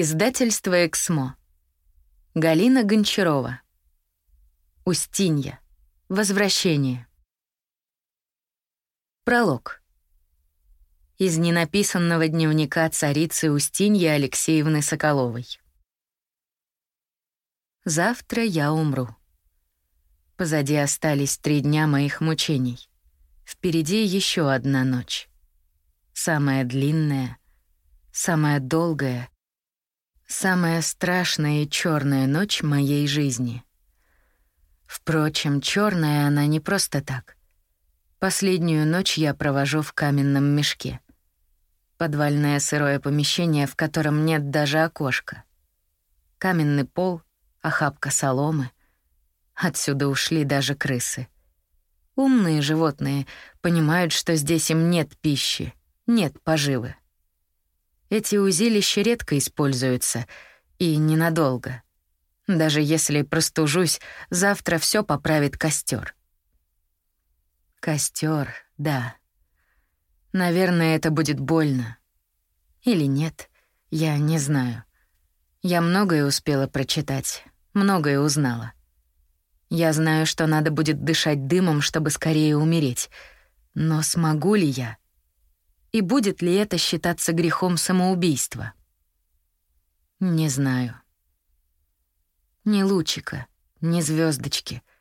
Издательство «Эксмо». Галина Гончарова. Устинья. Возвращение. Пролог. Из ненаписанного дневника царицы Устиньи Алексеевны Соколовой. Завтра я умру. Позади остались три дня моих мучений. Впереди еще одна ночь. Самая длинная, самая долгая, самая страшная и черная ночь моей жизни. Впрочем, черная она не просто так. Последнюю ночь я провожу в каменном мешке. Подвальное сырое помещение, в котором нет даже окошка. Каменный пол, охапка соломы. Отсюда ушли даже крысы. Умные животные понимают, что здесь им нет пищи, нет поживы. Эти узилища редко используются, и ненадолго. Даже если простужусь, завтра все поправит костер. Костер, да. Наверное, это будет больно. Или нет, я не знаю. Я многое успела прочитать, многое узнала. Я знаю, что надо будет дышать дымом, чтобы скорее умереть. Но смогу ли я? И будет ли это считаться грехом самоубийства? Не знаю. Ни лучика, ни звездочки —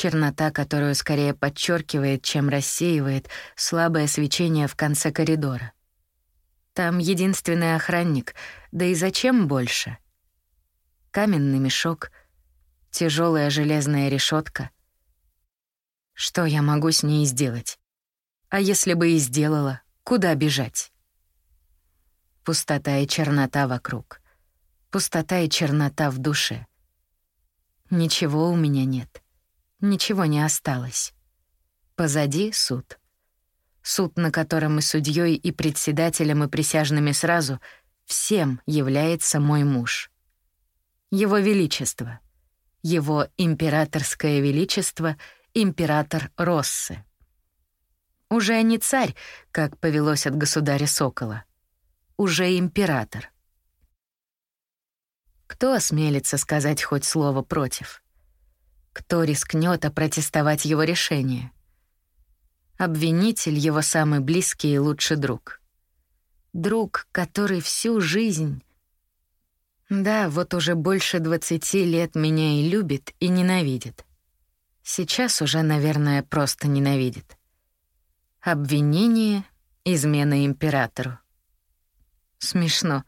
чернота, которую скорее подчеркивает, чем рассеивает слабое свечение в конце коридора. Там единственный охранник, да и зачем больше? Каменный мешок, тяжелая железная решетка. Что я могу с ней сделать? А если бы и сделала, куда бежать? Пустота и чернота вокруг. Пустота и чернота в душе. Ничего у меня нет. Ничего не осталось. Позади суд. Суд, на котором и судьей, и председателем, и присяжными сразу всем является мой муж. Его Величество. Его императорское величество — император Россы. Уже не царь, как повелось от государя Сокола. Уже император. Кто осмелится сказать хоть слово против? Кто рискнет опротестовать его решение? Обвинитель — его самый близкий и лучший друг. Друг, который всю жизнь... Да, вот уже больше двадцати лет меня и любит, и ненавидит. Сейчас уже, наверное, просто ненавидит. Обвинение — измена императору. Смешно.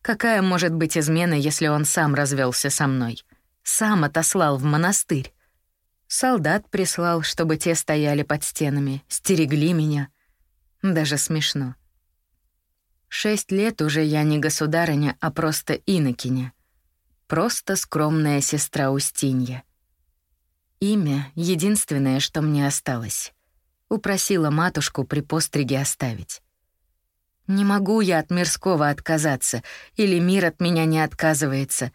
Какая может быть измена, если он сам развелся со мной? Сам отослал в монастырь. Солдат прислал, чтобы те стояли под стенами, стерегли меня. Даже смешно. Шесть лет уже я не государыня, а просто инокиня. Просто скромная сестра Устинья. Имя — единственное, что мне осталось. Упросила матушку при постриге оставить. Не могу я от мирского отказаться, или мир от меня не отказывается.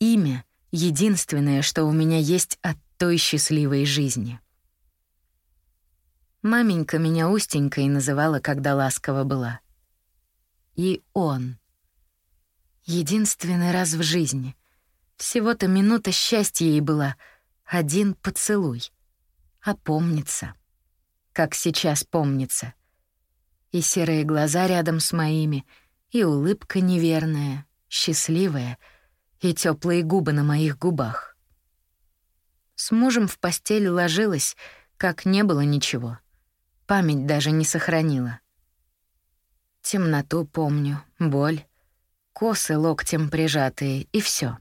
Имя — единственное, что у меня есть от той счастливой жизни. Маменька меня Устенькой называла, когда ласково была. И он. Единственный раз в жизни. Всего-то минута счастья ей была. Один поцелуй. А помнится. Как сейчас помнится. И серые глаза рядом с моими, и улыбка неверная, счастливая — и теплые губы на моих губах. С мужем в постель ложилась, как не было ничего. Память даже не сохранила. Темноту помню, боль, косы локтем прижатые, и все.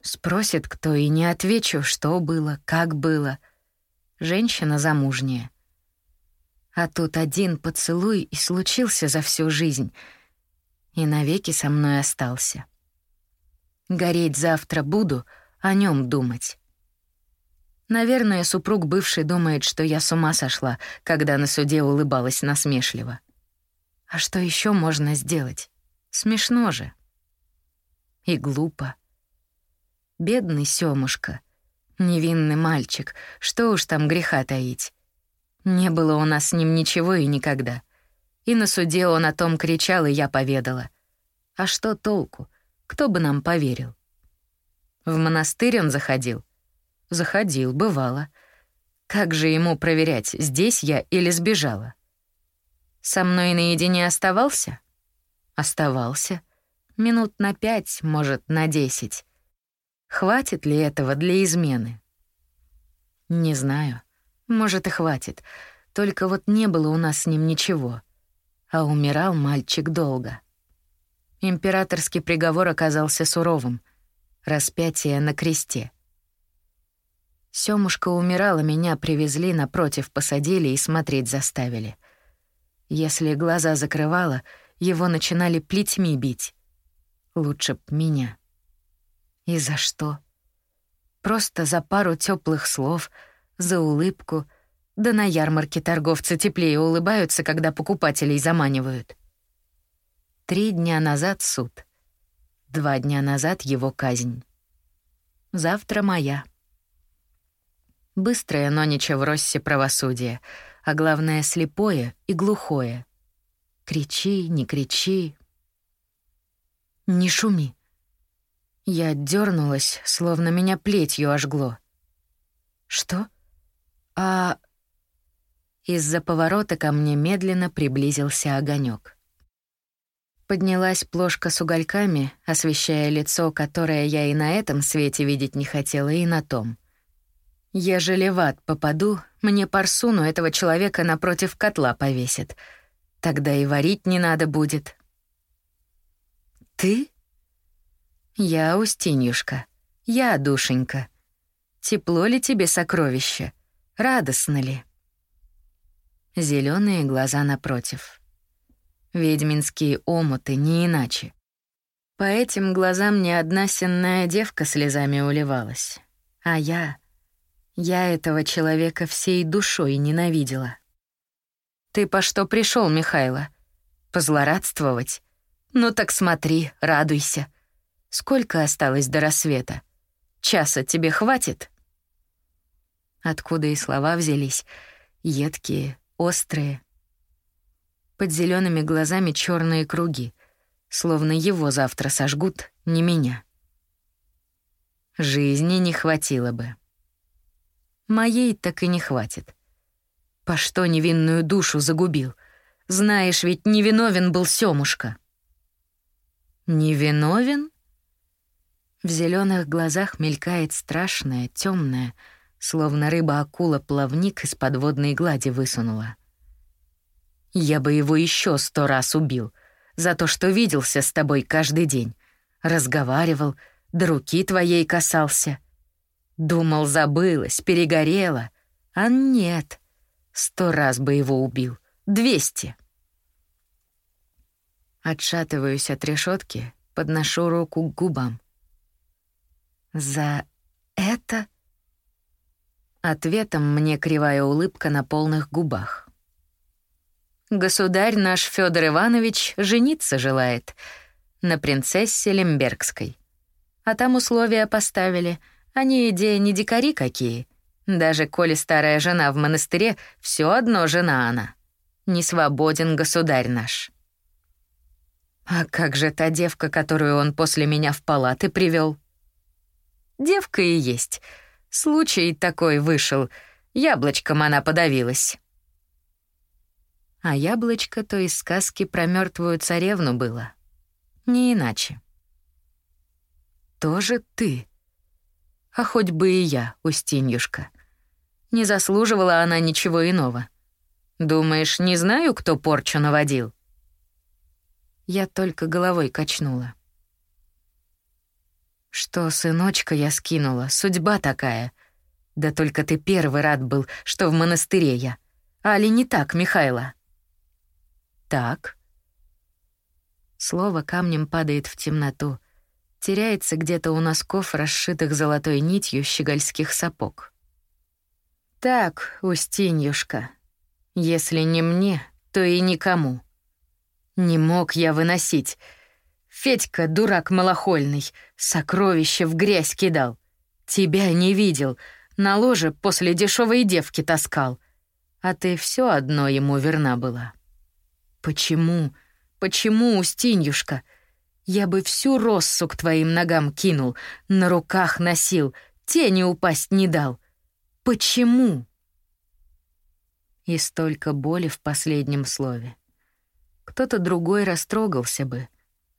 Спросит кто, и не отвечу, что было, как было. Женщина замужняя. А тут один поцелуй и случился за всю жизнь, и навеки со мной остался. Гореть завтра буду, о нем думать. Наверное, супруг бывший думает, что я с ума сошла, когда на суде улыбалась насмешливо. А что еще можно сделать? Смешно же. И глупо. Бедный Сёмушка. Невинный мальчик. Что уж там греха таить. Не было у нас с ним ничего и никогда. И на суде он о том кричал, и я поведала. А что толку? Кто бы нам поверил? В монастырь он заходил? Заходил, бывало. Как же ему проверять, здесь я или сбежала? Со мной наедине оставался? Оставался. Минут на пять, может, на десять. Хватит ли этого для измены? Не знаю. Может, и хватит. Только вот не было у нас с ним ничего. А умирал мальчик долго. Императорский приговор оказался суровым. Распятие на кресте — Сёмушка умирала, меня привезли, напротив посадили и смотреть заставили. Если глаза закрывала, его начинали плетьми бить. Лучше б меня. И за что? Просто за пару теплых слов, за улыбку. Да на ярмарке торговцы теплее улыбаются, когда покупателей заманивают. Три дня назад суд. Два дня назад его казнь. Завтра моя. Быстрое, но ничего в Россе правосудие, а главное — слепое и глухое. Кричи, не кричи. Не шуми. Я дернулась, словно меня плетью ожгло. Что? А... Из-за поворота ко мне медленно приблизился огонек. Поднялась плошка с угольками, освещая лицо, которое я и на этом свете видеть не хотела, и на том. Ежели в ад попаду, мне парсуну этого человека напротив котла повесит. Тогда и варить не надо будет. Ты? Я Устиньюшка. Я, душенька. Тепло ли тебе сокровище? Радостно ли? Зеленые глаза напротив. Ведьминские омуты не иначе. По этим глазам ни одна сенная девка слезами уливалась. А я... Я этого человека всей душой ненавидела. «Ты по что пришел, Михайло? Позлорадствовать? Ну так смотри, радуйся. Сколько осталось до рассвета? Часа тебе хватит?» Откуда и слова взялись, едкие, острые. Под зелеными глазами черные круги, словно его завтра сожгут, не меня. Жизни не хватило бы. Моей так и не хватит. По что невинную душу загубил? Знаешь, ведь невиновен был Сёмушка. Невиновен? В зеленых глазах мелькает страшное, темное, словно рыба-акула плавник из подводной глади высунула. Я бы его еще сто раз убил за то, что виделся с тобой каждый день, разговаривал, до руки твоей касался — Думал, забылась, перегорела. А нет. Сто раз бы его убил. Двести. Отшатываюсь от решетки, подношу руку к губам. «За это?» Ответом мне кривая улыбка на полных губах. «Государь наш Федор Иванович жениться желает на принцессе Лембергской. А там условия поставили — они идеи не дикари какие. Даже коли старая жена в монастыре, все одно жена она. Не свободен государь наш. А как же та девка, которую он после меня в палаты привел? Девка и есть. Случай такой вышел. Яблочком она подавилась. А яблочко то из сказки про мертвую царевну было. Не иначе. Тоже ты. А хоть бы и я, Устиньюшка. Не заслуживала она ничего иного. Думаешь, не знаю, кто порчу наводил? Я только головой качнула. Что, сыночка, я скинула, судьба такая. Да только ты первый рад был, что в монастыре я. Али не так, Михайло? Так. Слово камнем падает в темноту — теряется где-то у носков, расшитых золотой нитью щегольских сапог. «Так, Устиньюшка, если не мне, то и никому. Не мог я выносить. Федька, дурак малохольный, сокровища в грязь кидал. Тебя не видел, на ложе после дешевой девки таскал. А ты все одно ему верна была. Почему, почему, Устиньюшка?» Я бы всю россу к твоим ногам кинул, на руках носил, тени упасть не дал. Почему? И столько боли в последнем слове. Кто-то другой растрогался бы,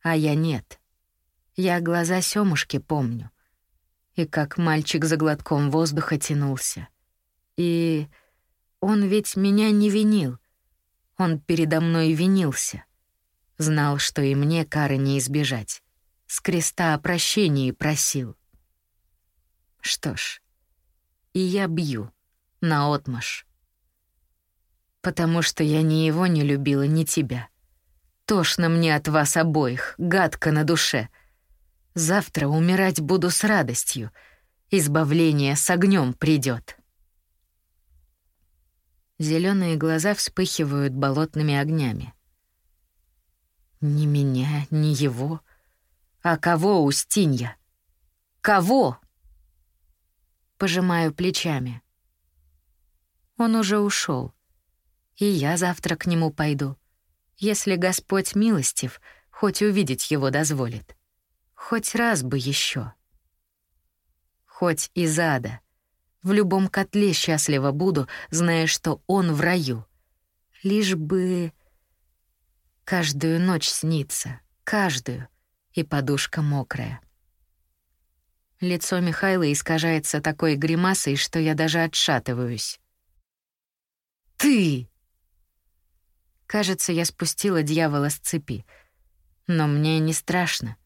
а я нет. Я глаза Сёмушки помню. И как мальчик за глотком воздуха тянулся. И он ведь меня не винил. Он передо мной винился. Знал, что и мне кары не избежать. С креста о прощении просил. Что ж, и я бью, наотмашь. Потому что я ни его не любила, ни тебя. Тошно мне от вас обоих, гадко на душе. Завтра умирать буду с радостью. Избавление с огнем придет. Зеленые глаза вспыхивают болотными огнями. Ни меня, ни его. А кого, Устинья? Кого? Пожимаю плечами. Он уже ушел, И я завтра к нему пойду. Если Господь милостив, хоть увидеть его дозволит. Хоть раз бы еще. Хоть из ада. В любом котле счастливо буду, зная, что он в раю. Лишь бы... Каждую ночь снится, каждую, и подушка мокрая. Лицо Михайла искажается такой гримасой, что я даже отшатываюсь. «Ты!» Кажется, я спустила дьявола с цепи. Но мне не страшно.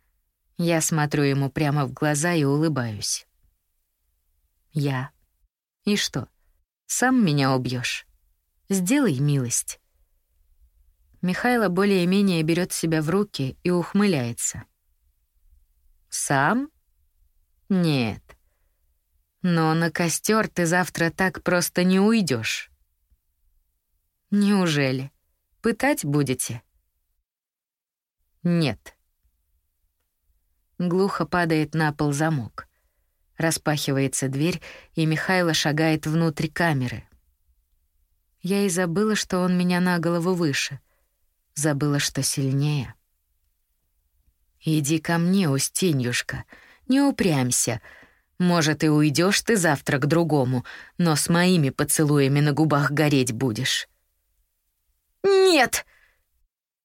Я смотрю ему прямо в глаза и улыбаюсь. Я. И что, сам меня убьешь? Сделай милость. Михайло более-менее берет себя в руки и ухмыляется. «Сам? Нет. Но на костер ты завтра так просто не уйдешь. «Неужели? Пытать будете?» «Нет». Глухо падает на пол замок. Распахивается дверь, и Михайло шагает внутрь камеры. Я и забыла, что он меня на голову выше — Забыла, что сильнее. «Иди ко мне, Устиньюшка, не упрямься. Может, и уйдешь ты завтра к другому, но с моими поцелуями на губах гореть будешь». «Нет!»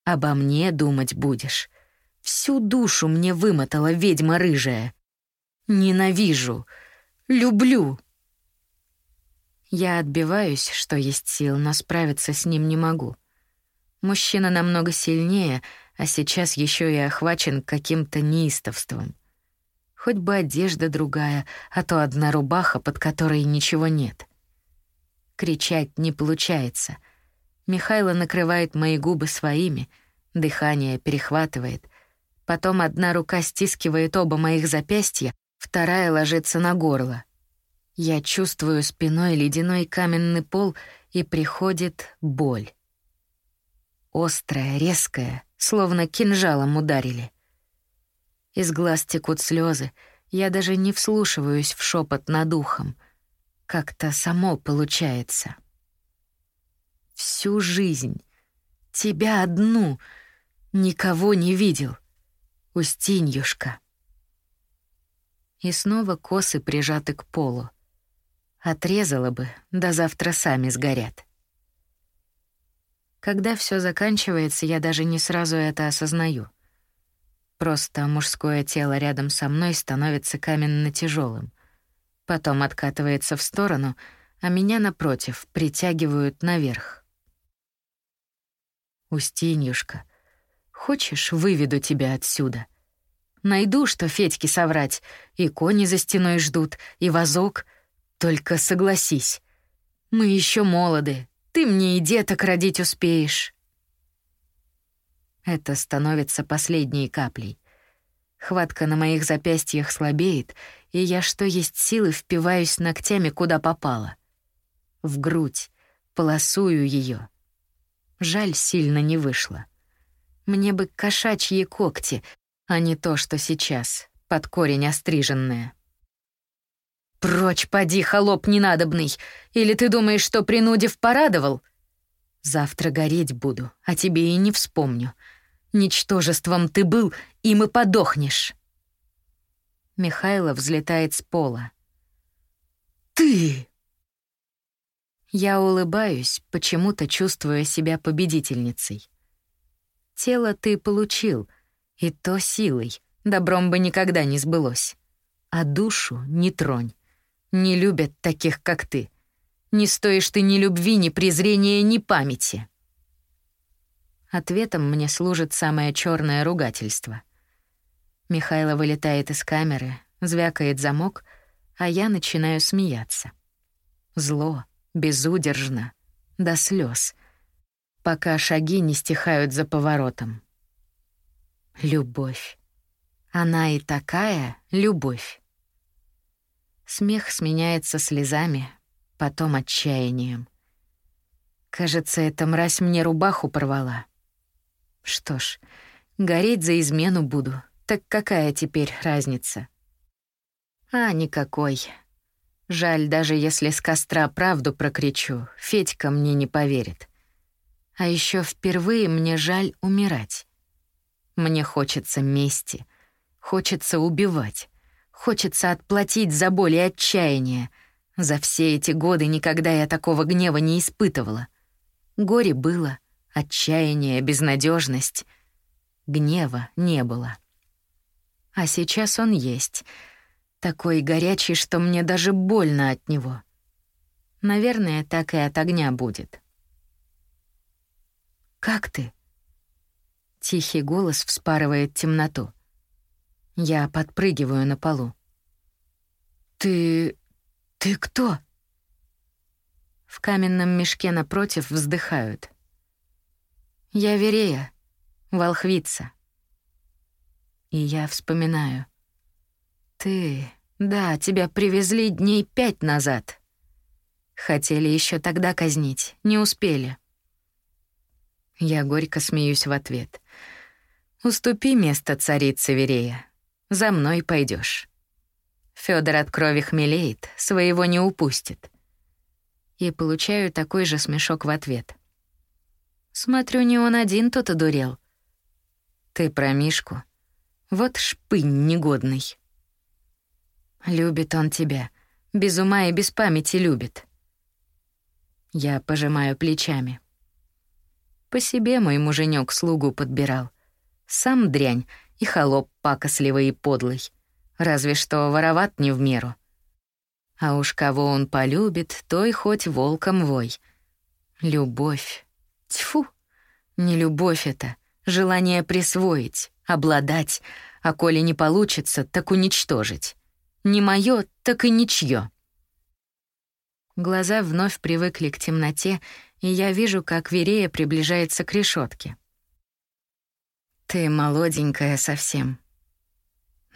«Обо мне думать будешь. Всю душу мне вымотала ведьма рыжая. Ненавижу, люблю». Я отбиваюсь, что есть сил, но справиться с ним не могу. Мужчина намного сильнее, а сейчас еще и охвачен каким-то неистовством. Хоть бы одежда другая, а то одна рубаха, под которой ничего нет. Кричать не получается. Михайло накрывает мои губы своими, дыхание перехватывает. Потом одна рука стискивает оба моих запястья, вторая ложится на горло. Я чувствую спиной ледяной каменный пол, и приходит боль. Острая, резкая, словно кинжалом ударили. Из глаз текут слезы, я даже не вслушиваюсь в шепот над ухом. Как-то само получается. Всю жизнь. Тебя одну. Никого не видел. Устиньюшка. И снова косы прижаты к полу. Отрезала бы, да завтра сами сгорят. Когда все заканчивается, я даже не сразу это осознаю. Просто мужское тело рядом со мной становится каменно тяжелым, потом откатывается в сторону, а меня напротив притягивают наверх. Устиньюшка, хочешь, выведу тебя отсюда? Найду, что Федьке соврать, и кони за стеной ждут, и вазок. Только согласись, мы еще молоды, ты мне и деток родить успеешь. Это становится последней каплей. Хватка на моих запястьях слабеет, и я, что есть силы, впиваюсь ногтями куда попало. В грудь, полосую ее. Жаль, сильно не вышло. Мне бы кошачьи когти, а не то, что сейчас, под корень остриженное. «Прочь, поди, холоп ненадобный! Или ты думаешь, что принудив порадовал?» «Завтра гореть буду, а тебе и не вспомню. Ничтожеством ты был, и подохнешь. Михайло взлетает с пола. «Ты!» Я улыбаюсь, почему-то чувствуя себя победительницей. Тело ты получил, и то силой, добром бы никогда не сбылось. А душу не тронь. Не любят таких, как ты. Не стоишь ты ни любви, ни презрения, ни памяти. Ответом мне служит самое черное ругательство. Михайло вылетает из камеры, звякает замок, а я начинаю смеяться. Зло, безудержно, до слез, пока шаги не стихают за поворотом. Любовь. Она и такая любовь. Смех сменяется слезами, потом отчаянием. Кажется, эта мразь мне рубаху порвала. Что ж, гореть за измену буду. Так какая теперь разница? А, никакой. Жаль, даже если с костра правду прокричу, Федька мне не поверит. А еще впервые мне жаль умирать. Мне хочется мести, хочется убивать, хочется отплатить за боль и отчаяние. За все эти годы никогда я такого гнева не испытывала. Горе было, отчаяние, безнадежность. Гнева не было. А сейчас он есть. Такой горячий, что мне даже больно от него. Наверное, так и от огня будет. «Как ты?» Тихий голос вспарывает темноту. Я подпрыгиваю на полу. «Ты... ты кто?» В каменном мешке напротив вздыхают. Я Верея, волхвица. И я вспоминаю. Ты, да, тебя привезли дней пять назад. Хотели еще тогда казнить, не успели. Я горько смеюсь в ответ. Уступи место царице Верея. За мной пойдешь. Федор от крови хмелеет, своего не упустит. И получаю такой же смешок в ответ — Смотрю, не он один тут одурел. Ты про Мишку. Вот шпынь негодный. Любит он тебя. Без ума и без памяти любит. Я пожимаю плечами. По себе мой муженек слугу подбирал. Сам дрянь и холоп пакосливый и подлый. Разве что вороват не в меру. А уж кого он полюбит, той хоть волком вой. Любовь. Тьфу, не любовь это, желание присвоить, обладать, а коли не получится, так уничтожить. Не моё, так и ничье. Глаза вновь привыкли к темноте, и я вижу, как Верея приближается к решетке. «Ты молоденькая совсем».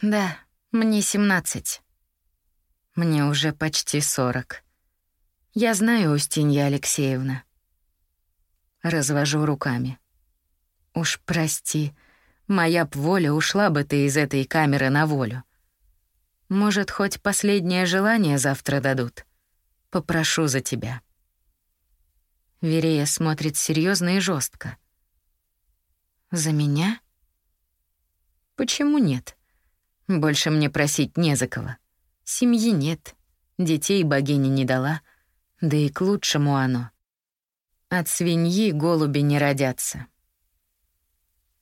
«Да, мне семнадцать». «Мне уже почти сорок». «Я знаю, Устинья Алексеевна. Развожу руками. Уж прости, моя б воля ушла бы ты из этой камеры на волю. Может, хоть последнее желание завтра дадут? Попрошу за тебя. Верея смотрит серьезно и жестко. За меня? Почему нет? Больше мне просить не за кого. Семьи нет, детей богиня не дала, да и к лучшему оно — от свиньи голуби не родятся.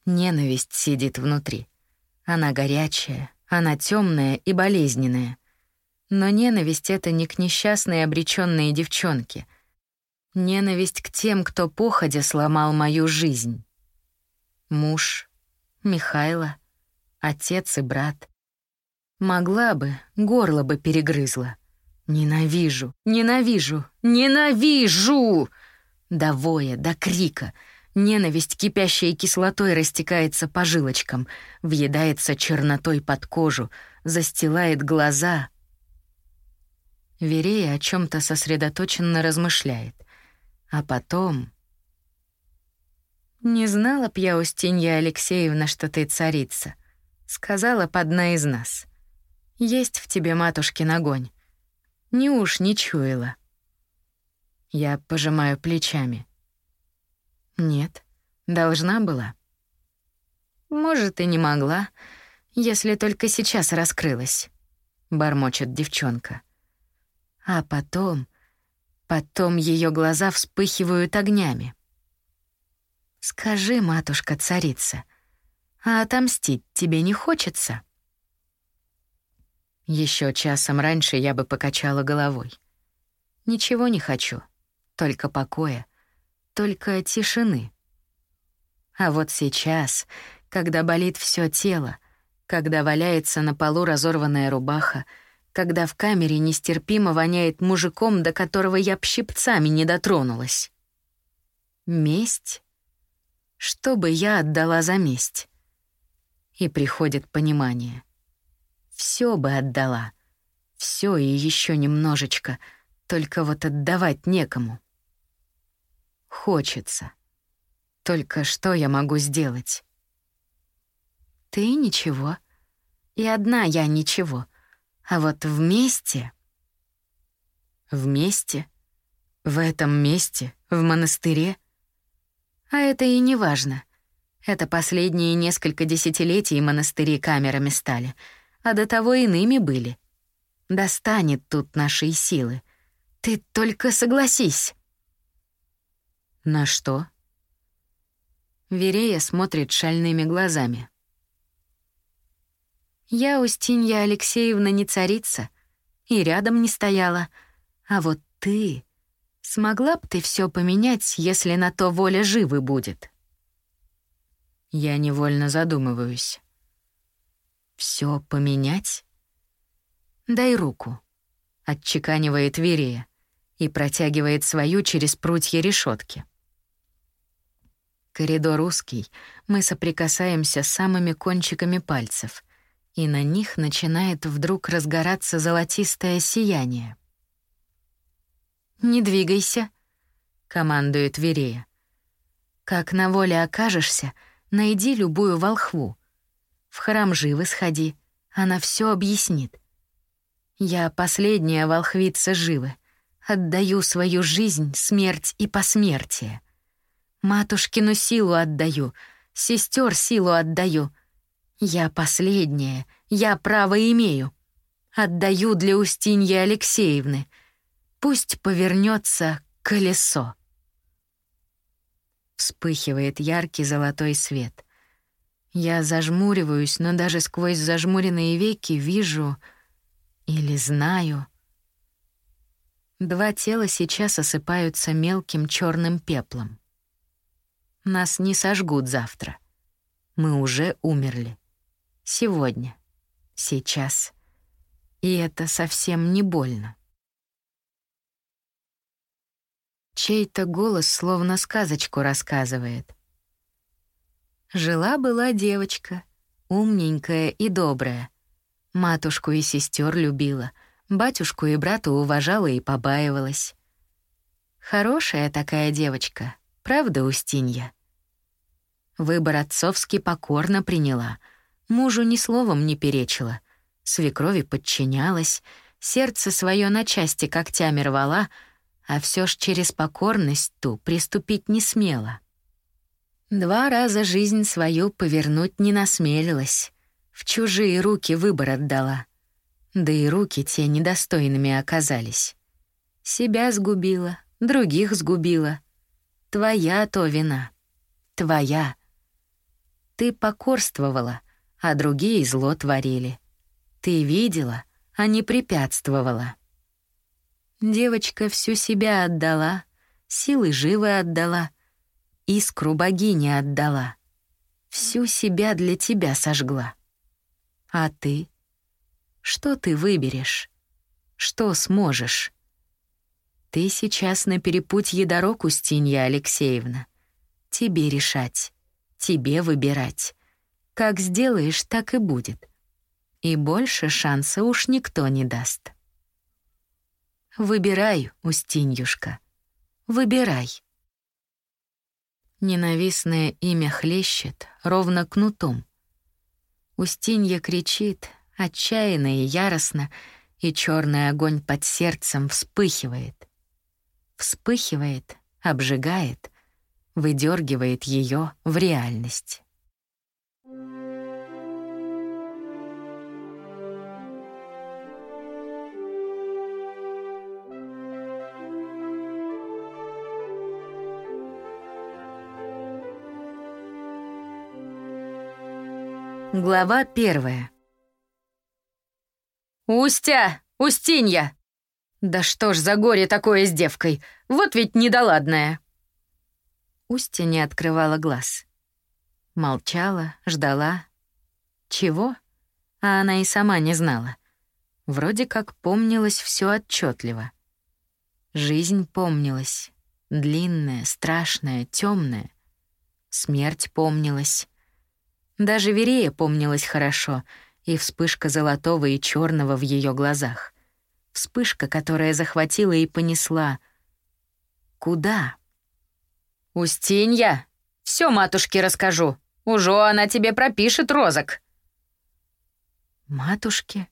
Ненависть сидит внутри. Она горячая, она темная и болезненная. Но ненависть — это не к несчастной обреченной девчонке. Ненависть к тем, кто походя сломал мою жизнь. Муж, Михайло, отец и брат. Могла бы, горло бы перегрызла. Ненавижу, ненавижу, ненавижу! До воя, до крика. Ненависть, кипящая кислотой, растекается по жилочкам, въедается чернотой под кожу, застилает глаза. Верея о чем то сосредоточенно размышляет. А потом... «Не знала б я, Устинья Алексеевна, что ты царица. Сказала б одна из нас. Есть в тебе, матушкин огонь. Не уж не чуяла». Я пожимаю плечами. Нет, должна была. Может, и не могла, если только сейчас раскрылась, бормочет девчонка. А потом, потом ее глаза вспыхивают огнями. Скажи, матушка-царица, а отомстить тебе не хочется? Еще часом раньше я бы покачала головой. Ничего не хочу, только покоя, только тишины. А вот сейчас, когда болит все тело, когда валяется на полу разорванная рубаха, когда в камере нестерпимо воняет мужиком, до которого я пщипцами не дотронулась. Месть? Что бы я отдала за месть? И приходит понимание. Все бы отдала. Все и еще немножечко, только вот отдавать некому. Хочется. Только что я могу сделать? Ты ничего. И одна я ничего. А вот вместе... Вместе? В этом месте? В монастыре? А это и не важно. Это последние несколько десятилетий монастыри камерами стали, а до того иными были. Достанет тут нашей силы. Ты только согласись. На что? Верея смотрит шальными глазами. Я, Устинья Алексеевна, не царица, и рядом не стояла. А вот ты... Смогла б ты все поменять, если на то воля живы будет? Я невольно задумываюсь. Все поменять? Дай руку. Отчеканивает Верея и протягивает свою через прутья решетки. Коридор узкий, мы соприкасаемся самыми кончиками пальцев, и на них начинает вдруг разгораться золотистое сияние. «Не двигайся», — командует Верея. «Как на воле окажешься, найди любую волхву. В храм живы сходи, она все объяснит. Я последняя волхвица живы, отдаю свою жизнь, смерть и посмертие. Матушкину силу отдаю, сестер силу отдаю. Я последняя, я право имею. Отдаю для Устиньи Алексеевны. Пусть повернется колесо. Вспыхивает яркий золотой свет. Я зажмуриваюсь, но даже сквозь зажмуренные веки вижу или знаю. Два тела сейчас осыпаются мелким черным пеплом. Нас не сожгут завтра. Мы уже умерли. Сегодня. Сейчас. И это совсем не больно. Чей-то голос словно сказочку рассказывает. Жила-была девочка, умненькая и добрая. Матушку и сестер любила, батюшку и брата уважала и побаивалась. Хорошая такая девочка, правда, Устинья? Выбор отцовский покорно приняла. Мужу ни словом не перечила. Свекрови подчинялась, сердце свое на части когтями рвала, а все ж через покорность ту приступить не смела. Два раза жизнь свою повернуть не насмелилась, в чужие руки выбор отдала. Да и руки те недостойными оказались. Себя сгубила, других сгубила. Твоя то вина. Твоя. Ты покорствовала, а другие зло творили. Ты видела, а не препятствовала. Девочка всю себя отдала, силы живы отдала, искру богини отдала. Всю себя для тебя сожгла. А ты? Что ты выберешь? Что сможешь? Ты сейчас на перепутье дорог, Устинья Алексеевна. Тебе решать тебе выбирать. Как сделаешь, так и будет. И больше шанса уж никто не даст. Выбирай, Устиньюшка, выбирай. Ненавистное имя хлещет, ровно кнутом. Устинья кричит, отчаянно и яростно, и черный огонь под сердцем вспыхивает вспыхивает, обжигает, выдергивает ее в реальность. Глава первая. «Устя! Устинья!» «Да что ж за горе такое с девкой? Вот ведь недоладная!» Устья не открывала глаз. Молчала, ждала. Чего? А она и сама не знала. Вроде как помнилось все отчетливо. Жизнь помнилась. Длинная, страшная, темная. Смерть помнилась. Даже Верея помнилась хорошо, и вспышка золотого и черного в ее глазах. Вспышка, которая захватила и понесла. Куда? «Устинья, все матушке расскажу. Уже она тебе пропишет розок». «Матушке?»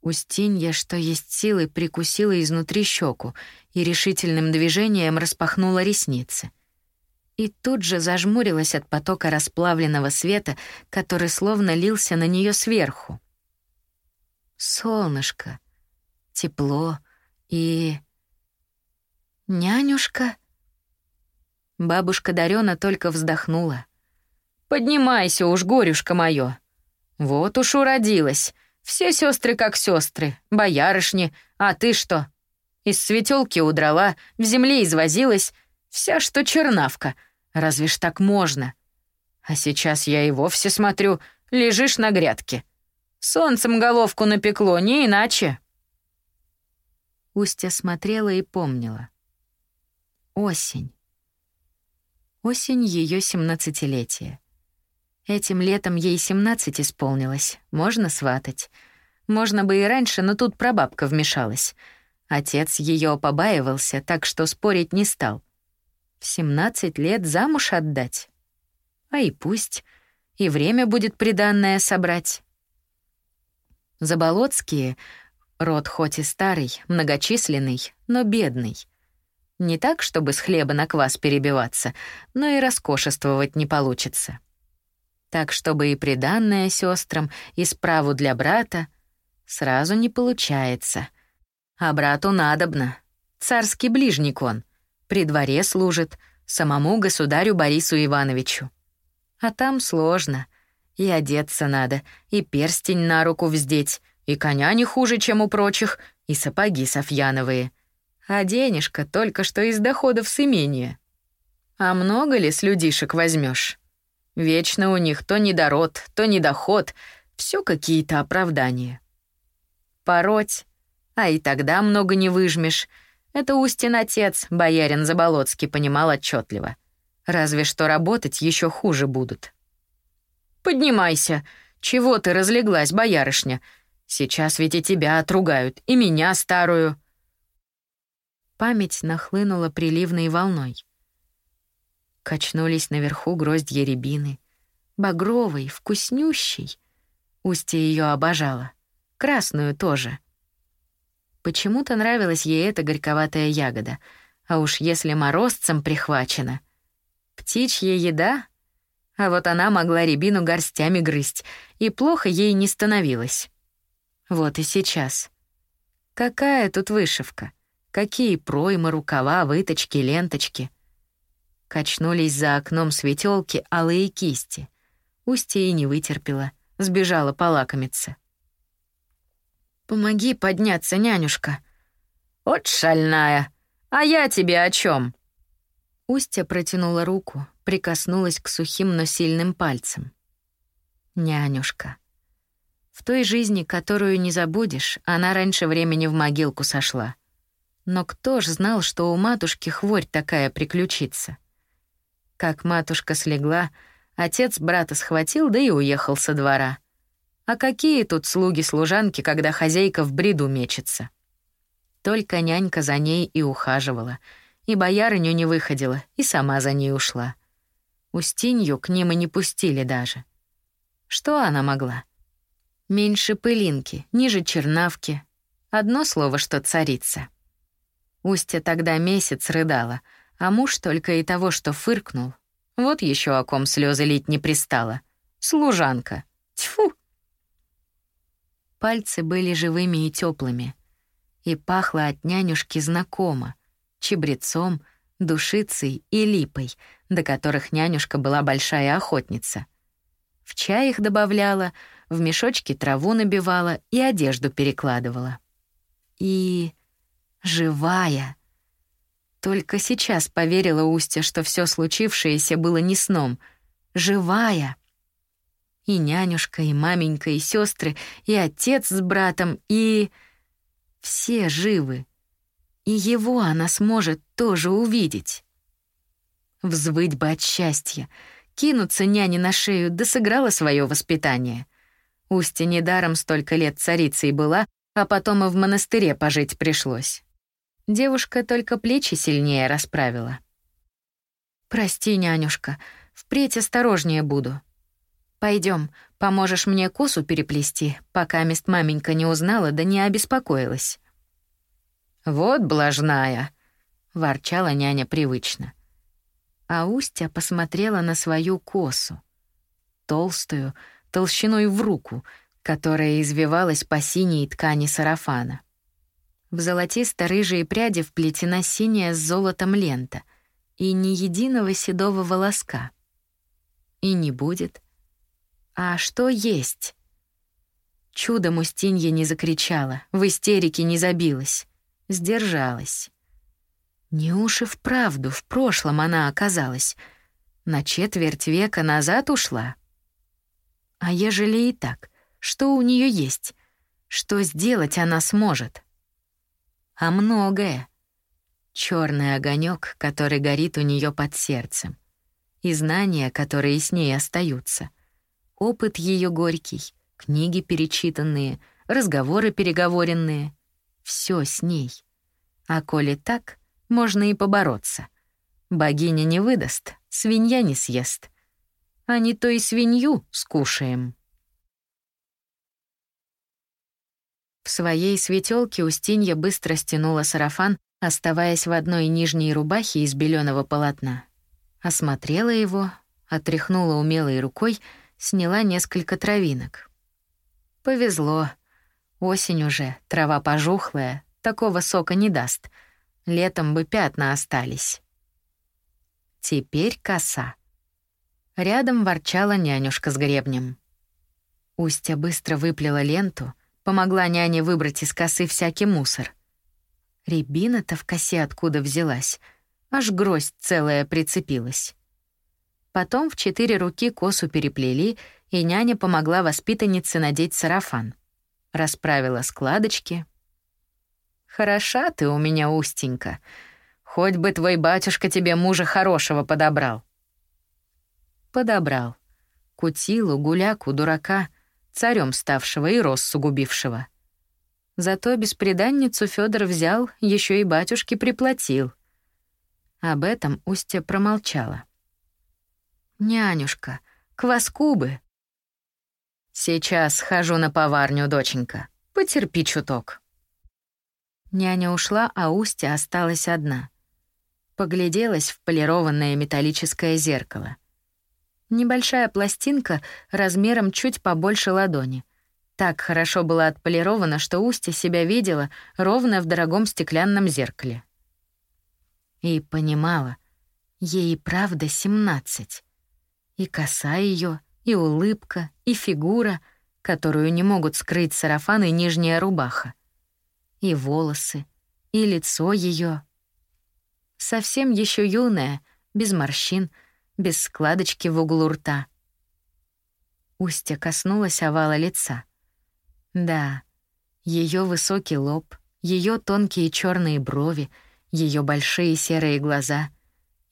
Устинья, что есть силы, прикусила изнутри щеку и решительным движением распахнула ресницы. И тут же зажмурилась от потока расплавленного света, который словно лился на нее сверху. Солнышко, тепло и... «Нянюшка?» Бабушка Дарёна только вздохнула. «Поднимайся уж, горюшка моё. Вот уж уродилась. Все сестры как сестры, боярышни. А ты что? Из светелки удрала, в земле извозилась. Вся что чернавка. Разве ж так можно? А сейчас я и вовсе смотрю, лежишь на грядке. Солнцем головку напекло, не иначе». Устя смотрела и помнила. Осень. Осень ее семнадцатилетия. Этим летом ей семнадцать исполнилось, можно сватать. Можно бы и раньше, но тут прабабка вмешалась. Отец ее побаивался, так что спорить не стал. В семнадцать лет замуж отдать? А и пусть. И время будет приданное собрать. Заболоцкие Род хоть и старый, многочисленный, но бедный. Не так, чтобы с хлеба на квас перебиваться, но и роскошествовать не получится. Так, чтобы и приданное сестрам, и справу для брата сразу не получается. А брату надобно. Царский ближник он. При дворе служит, самому государю Борису Ивановичу. А там сложно. И одеться надо, и перстень на руку вздеть, и коня не хуже, чем у прочих, и сапоги софьяновые. А денежка только что из доходов с имения. А много ли с людишек возьмешь? Вечно у них то недород, то недоход, все какие-то оправдания. Пороть, а и тогда много не выжмешь. Это Устин отец, боярин Заболоцкий, понимал отчетливо. Разве что работать еще хуже будут. «Поднимайся! Чего ты разлеглась, боярышня? Сейчас ведь и тебя отругают, и меня старую». Память нахлынула приливной волной. Качнулись наверху гроздья рябины. Багровый, вкуснющий. Устья ее обожала. Красную тоже. Почему-то нравилась ей эта горьковатая ягода. А уж если морозцем прихвачена. Птичья еда? А вот она могла рябину горстями грызть, и плохо ей не становилось. Вот и сейчас. Какая тут вышивка? Какие проймы, рукава, выточки, ленточки? Качнулись за окном светелки алые кисти. Устья и не вытерпела, сбежала полакомиться. «Помоги подняться, нянюшка». «От шальная! А я тебе о чем? Устья протянула руку, прикоснулась к сухим, но сильным пальцам. «Нянюшка». В той жизни, которую не забудешь, она раньше времени в могилку сошла. Но кто ж знал, что у матушки хворь такая приключится? Как матушка слегла, отец брата схватил, да и уехал со двора. А какие тут слуги-служанки, когда хозяйка в бреду мечется? Только нянька за ней и ухаживала, и боярыню не выходила, и сама за ней ушла. Устинью к ним и не пустили даже. Что она могла? Меньше пылинки, ниже чернавки. Одно слово, что царица. Устья тогда месяц рыдала, а муж только и того, что фыркнул. Вот еще о ком слезы лить не пристало. Служанка. Тьфу! Пальцы были живыми и теплыми, и пахло от нянюшки знакомо, чебрецом, душицей и липой, до которых нянюшка была большая охотница — В чай их добавляла, в мешочки траву набивала и одежду перекладывала. И... живая. Только сейчас поверила Устя, что все случившееся было не сном. Живая. И нянюшка, и маменька, и сестры, и отец с братом, и... Все живы. И его она сможет тоже увидеть. Взвыть бы от счастья, кинуться няне на шею, да сыграла свое воспитание. Устья недаром столько лет царицей была, а потом и в монастыре пожить пришлось. Девушка только плечи сильнее расправила. «Прости, нянюшка, впредь осторожнее буду. Пойдем, поможешь мне косу переплести, пока мест маменька не узнала да не обеспокоилась». «Вот блажная», — ворчала няня привычно. А Устя посмотрела на свою косу. Толстую, толщиной в руку, которая извивалась по синей ткани сарафана. В золотисто-рыжие пряди вплетена синяя с золотом лента и ни единого седого волоска. И не будет. А что есть? Чудом Устинья не закричала, в истерике не забилась, сдержалась. Не уж и вправду в прошлом она оказалась. На четверть века назад ушла. А ежели и так, что у нее есть? Что сделать она сможет? А многое. Черный огонек, который горит у нее под сердцем. И знания, которые с ней остаются. Опыт ее горький, книги перечитанные, разговоры переговоренные. Все с ней. А коли так, можно и побороться. Богиня не выдаст, свинья не съест. А не то и свинью скушаем. В своей светелке Устинья быстро стянула сарафан, оставаясь в одной нижней рубахе из беленого полотна. Осмотрела его, отряхнула умелой рукой, сняла несколько травинок. Повезло. Осень уже, трава пожухлая, такого сока не даст — Летом бы пятна остались. Теперь коса. Рядом ворчала нянюшка с гребнем. Устья быстро выплела ленту, помогла няне выбрать из косы всякий мусор. Рябина-то в косе откуда взялась, аж гроздь целая прицепилась. Потом в четыре руки косу переплели, и няня помогла воспитаннице надеть сарафан. Расправила складочки, Хороша ты у меня, Устенька. Хоть бы твой батюшка тебе мужа хорошего подобрал. Подобрал. Кутилу, гуляку, дурака, царем ставшего и рос губившего. Зато беспреданницу Федор взял, еще и батюшке приплатил. Об этом Устья промолчала. «Нянюшка, кваску бы!» «Сейчас хожу на поварню, доченька. Потерпи чуток». Няня ушла, а Устя осталась одна. Погляделась в полированное металлическое зеркало. Небольшая пластинка размером чуть побольше ладони. Так хорошо была отполирована, что Устя себя видела ровно в дорогом стеклянном зеркале. И понимала, ей правда семнадцать. И коса ее, и улыбка, и фигура, которую не могут скрыть сарафан и нижняя рубаха и волосы, и лицо ее. Совсем еще юная, без морщин, без складочки в углу рта. Устья коснулась овала лица. Да, ее высокий лоб, ее тонкие черные брови, ее большие серые глаза,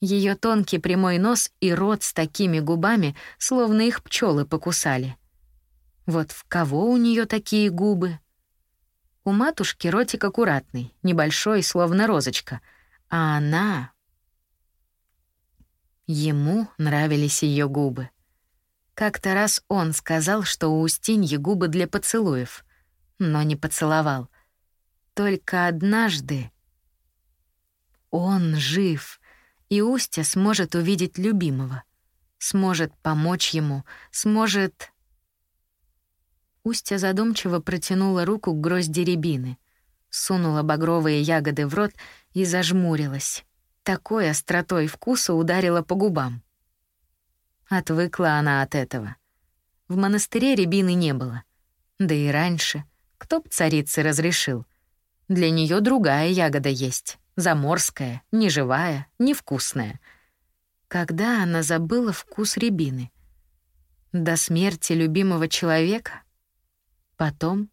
ее тонкий прямой нос и рот с такими губами, словно их пчелы покусали. Вот в кого у нее такие губы? У матушки ротик аккуратный, небольшой, словно розочка. А она... Ему нравились ее губы. Как-то раз он сказал, что у Устиньи губы для поцелуев, но не поцеловал. Только однажды... Он жив, и Устя сможет увидеть любимого, сможет помочь ему, сможет... Устья задумчиво протянула руку к грозди рябины, сунула багровые ягоды в рот и зажмурилась. Такой остротой вкуса ударила по губам. Отвыкла она от этого. В монастыре рябины не было. Да и раньше. Кто б царице разрешил? Для нее другая ягода есть. Заморская, неживая, невкусная. Когда она забыла вкус рябины? До смерти любимого человека? Потом?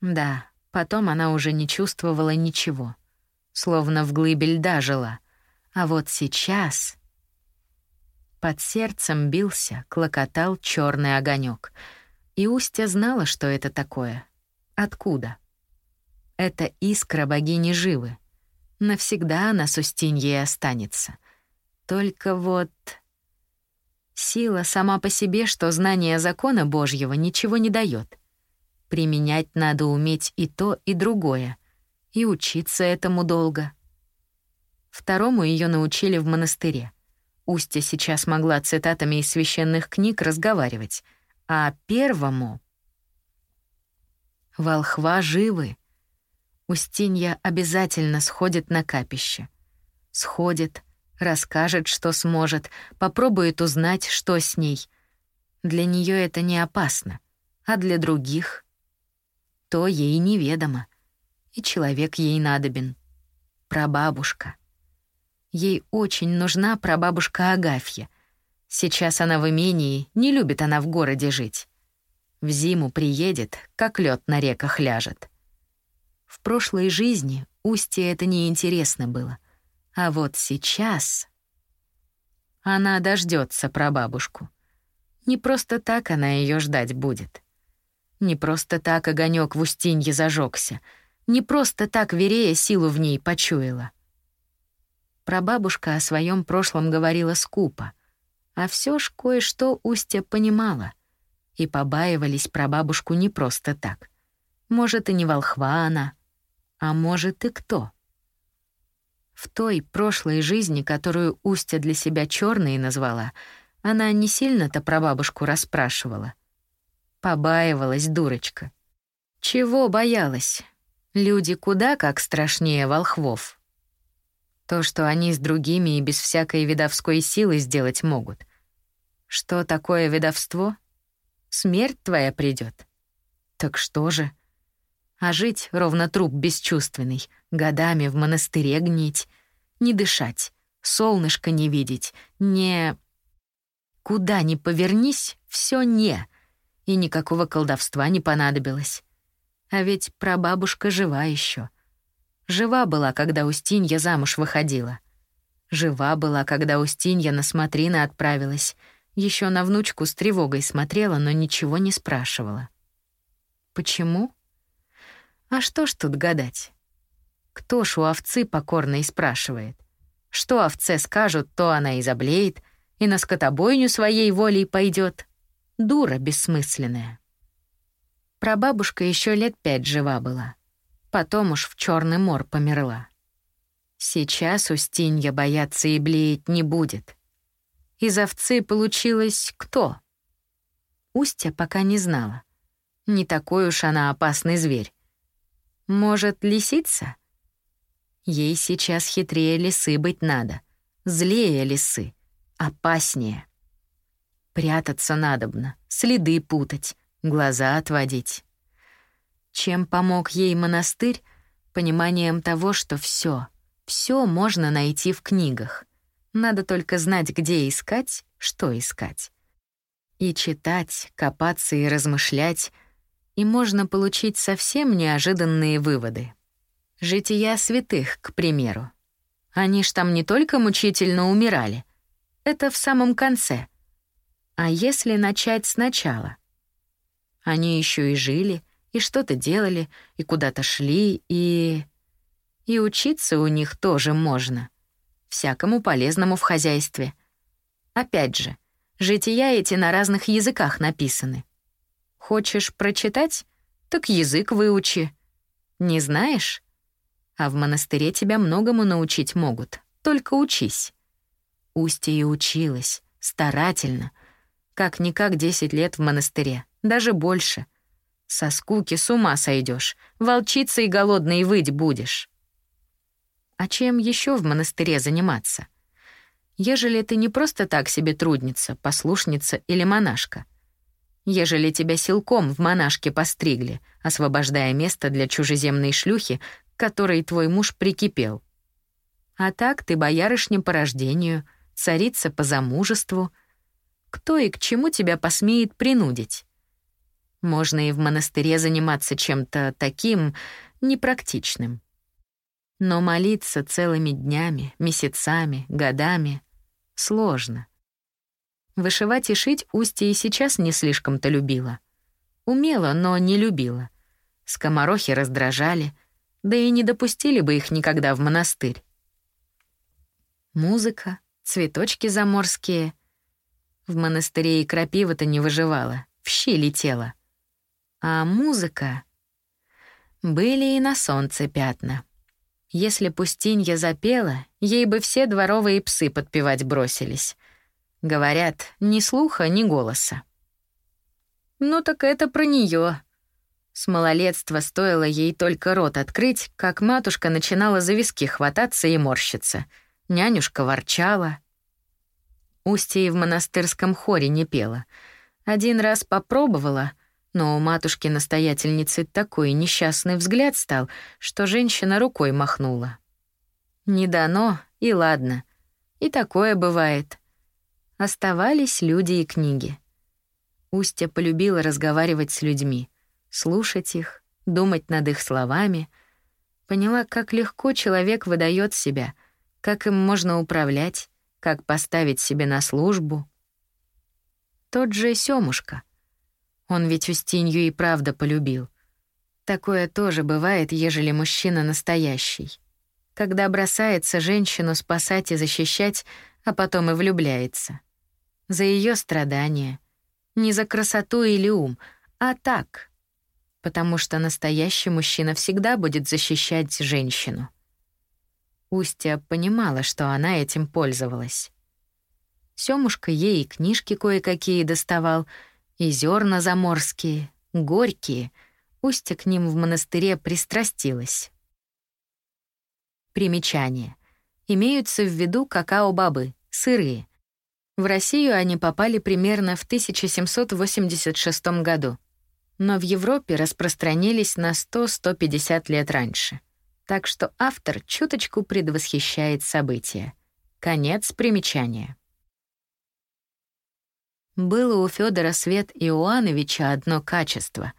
Да, потом она уже не чувствовала ничего. Словно в глыбе льда жила. А вот сейчас... Под сердцем бился, клокотал черный огонек, И Устья знала, что это такое. Откуда? Это искра богини Живы. Навсегда она с Устиньей останется. Только вот... Сила сама по себе, что знание закона Божьего ничего не дает. Применять надо уметь и то, и другое. И учиться этому долго. Второму ее научили в монастыре. Устья сейчас могла цитатами из священных книг разговаривать, а первому... Волхва живы. Устинья обязательно сходит на капище. Сходит, расскажет, что сможет, попробует узнать, что с ней. Для нее это не опасно, а для других — то ей неведомо, и человек ей надобен. Прабабушка — Ей очень нужна прабабушка Агафья. Сейчас она в имении, не любит она в городе жить. В зиму приедет, как лед на реках ляжет. В прошлой жизни Устье это неинтересно было. А вот сейчас... Она дождется прабабушку. Не просто так она ее ждать будет. Не просто так огонек в Устинье зажегся. Не просто так Верея силу в ней почуяла. Прабабушка о своем прошлом говорила скупо, а все ж кое-что Устья понимала. И побаивались прабабушку не просто так. Может, и не волхва она, а может и кто. В той прошлой жизни, которую Устья для себя черной назвала, она не сильно-то прабабушку расспрашивала. Побаивалась дурочка. Чего боялась? Люди куда как страшнее волхвов. То, что они с другими и без всякой видовской силы сделать могут. Что такое видовство? Смерть твоя придет. Так что же? А жить ровно труп бесчувственный, годами в монастыре гнить, не дышать, солнышко не видеть, не... Куда ни повернись, все не. И никакого колдовства не понадобилось. А ведь прабабушка жива еще. Жива была, когда Устинья замуж выходила. Жива была, когда Устинья на смотрины отправилась. Еще на внучку с тревогой смотрела, но ничего не спрашивала. Почему? А что ж тут гадать? Кто ж у овцы покорно и спрашивает? Что овце скажут, то она и заблеет, и на скотобойню своей волей пойдет. Дура бессмысленная. Прабабушка еще лет пять жива была потом уж в Черный мор померла. Сейчас Устинья бояться и блеять не будет. Из овцы получилось кто? Устья пока не знала. Не такой уж она опасный зверь. Может, лисица? Ей сейчас хитрее лисы быть надо. Злее лисы. Опаснее. Прятаться надобно, следы путать, глаза отводить. Чем помог ей монастырь? Пониманием того, что все, все можно найти в книгах. Надо только знать, где искать, что искать. И читать, копаться и размышлять, и можно получить совсем неожиданные выводы. Жития святых, к примеру. Они ж там не только мучительно умирали. Это в самом конце. А если начать сначала? Они еще и жили, и что-то делали, и куда-то шли, и... И учиться у них тоже можно. Всякому полезному в хозяйстве. Опять же, жития эти на разных языках написаны. Хочешь прочитать? Так язык выучи. Не знаешь? А в монастыре тебя многому научить могут. Только учись. Устья и училась, старательно. Как-никак 10 лет в монастыре, даже больше — со скуки с ума сойдешь, волчицей голодной выть будешь. А чем еще в монастыре заниматься? Ежели ты не просто так себе трудница, послушница или монашка, ежели тебя силком в монашке постригли, освобождая место для чужеземной шлюхи, которой твой муж прикипел. А так ты боярышня по рождению, царица по замужеству. Кто и к чему тебя посмеет принудить? Можно и в монастыре заниматься чем-то таким непрактичным. Но молиться целыми днями, месяцами, годами сложно. Вышивать и шить Устья и сейчас не слишком-то любила. Умела, но не любила. Скоморохи раздражали, да и не допустили бы их никогда в монастырь. Музыка, цветочки заморские. В монастыре и крапива-то не выживала, в щи летела. А музыка... Были и на солнце пятна. Если пустинья запела, ей бы все дворовые псы подпевать бросились. Говорят, ни слуха, ни голоса. Ну так это про нее. С малолетства стоило ей только рот открыть, как матушка начинала за виски хвататься и морщиться. Нянюшка ворчала. Устья и в монастырском хоре не пела. Один раз попробовала — но у матушки-настоятельницы такой несчастный взгляд стал, что женщина рукой махнула. Не дано, и ладно. И такое бывает. Оставались люди и книги. Устя полюбила разговаривать с людьми, слушать их, думать над их словами. Поняла, как легко человек выдает себя, как им можно управлять, как поставить себе на службу. Тот же Сёмушка. Он ведь Устинью и правда полюбил. Такое тоже бывает, ежели мужчина настоящий. Когда бросается женщину спасать и защищать, а потом и влюбляется. За ее страдания. Не за красоту или ум, а так. Потому что настоящий мужчина всегда будет защищать женщину. Устья понимала, что она этим пользовалась. Сёмушка ей и книжки кое-какие доставал — и зерна заморские, горькие. Устья к ним в монастыре пристрастилась. Примечание. Имеются в виду какао-бобы, сырые. В Россию они попали примерно в 1786 году, но в Европе распространились на 100-150 лет раньше. Так что автор чуточку предвосхищает события. Конец примечания. Было у Федора Свет Иоановича одно качество.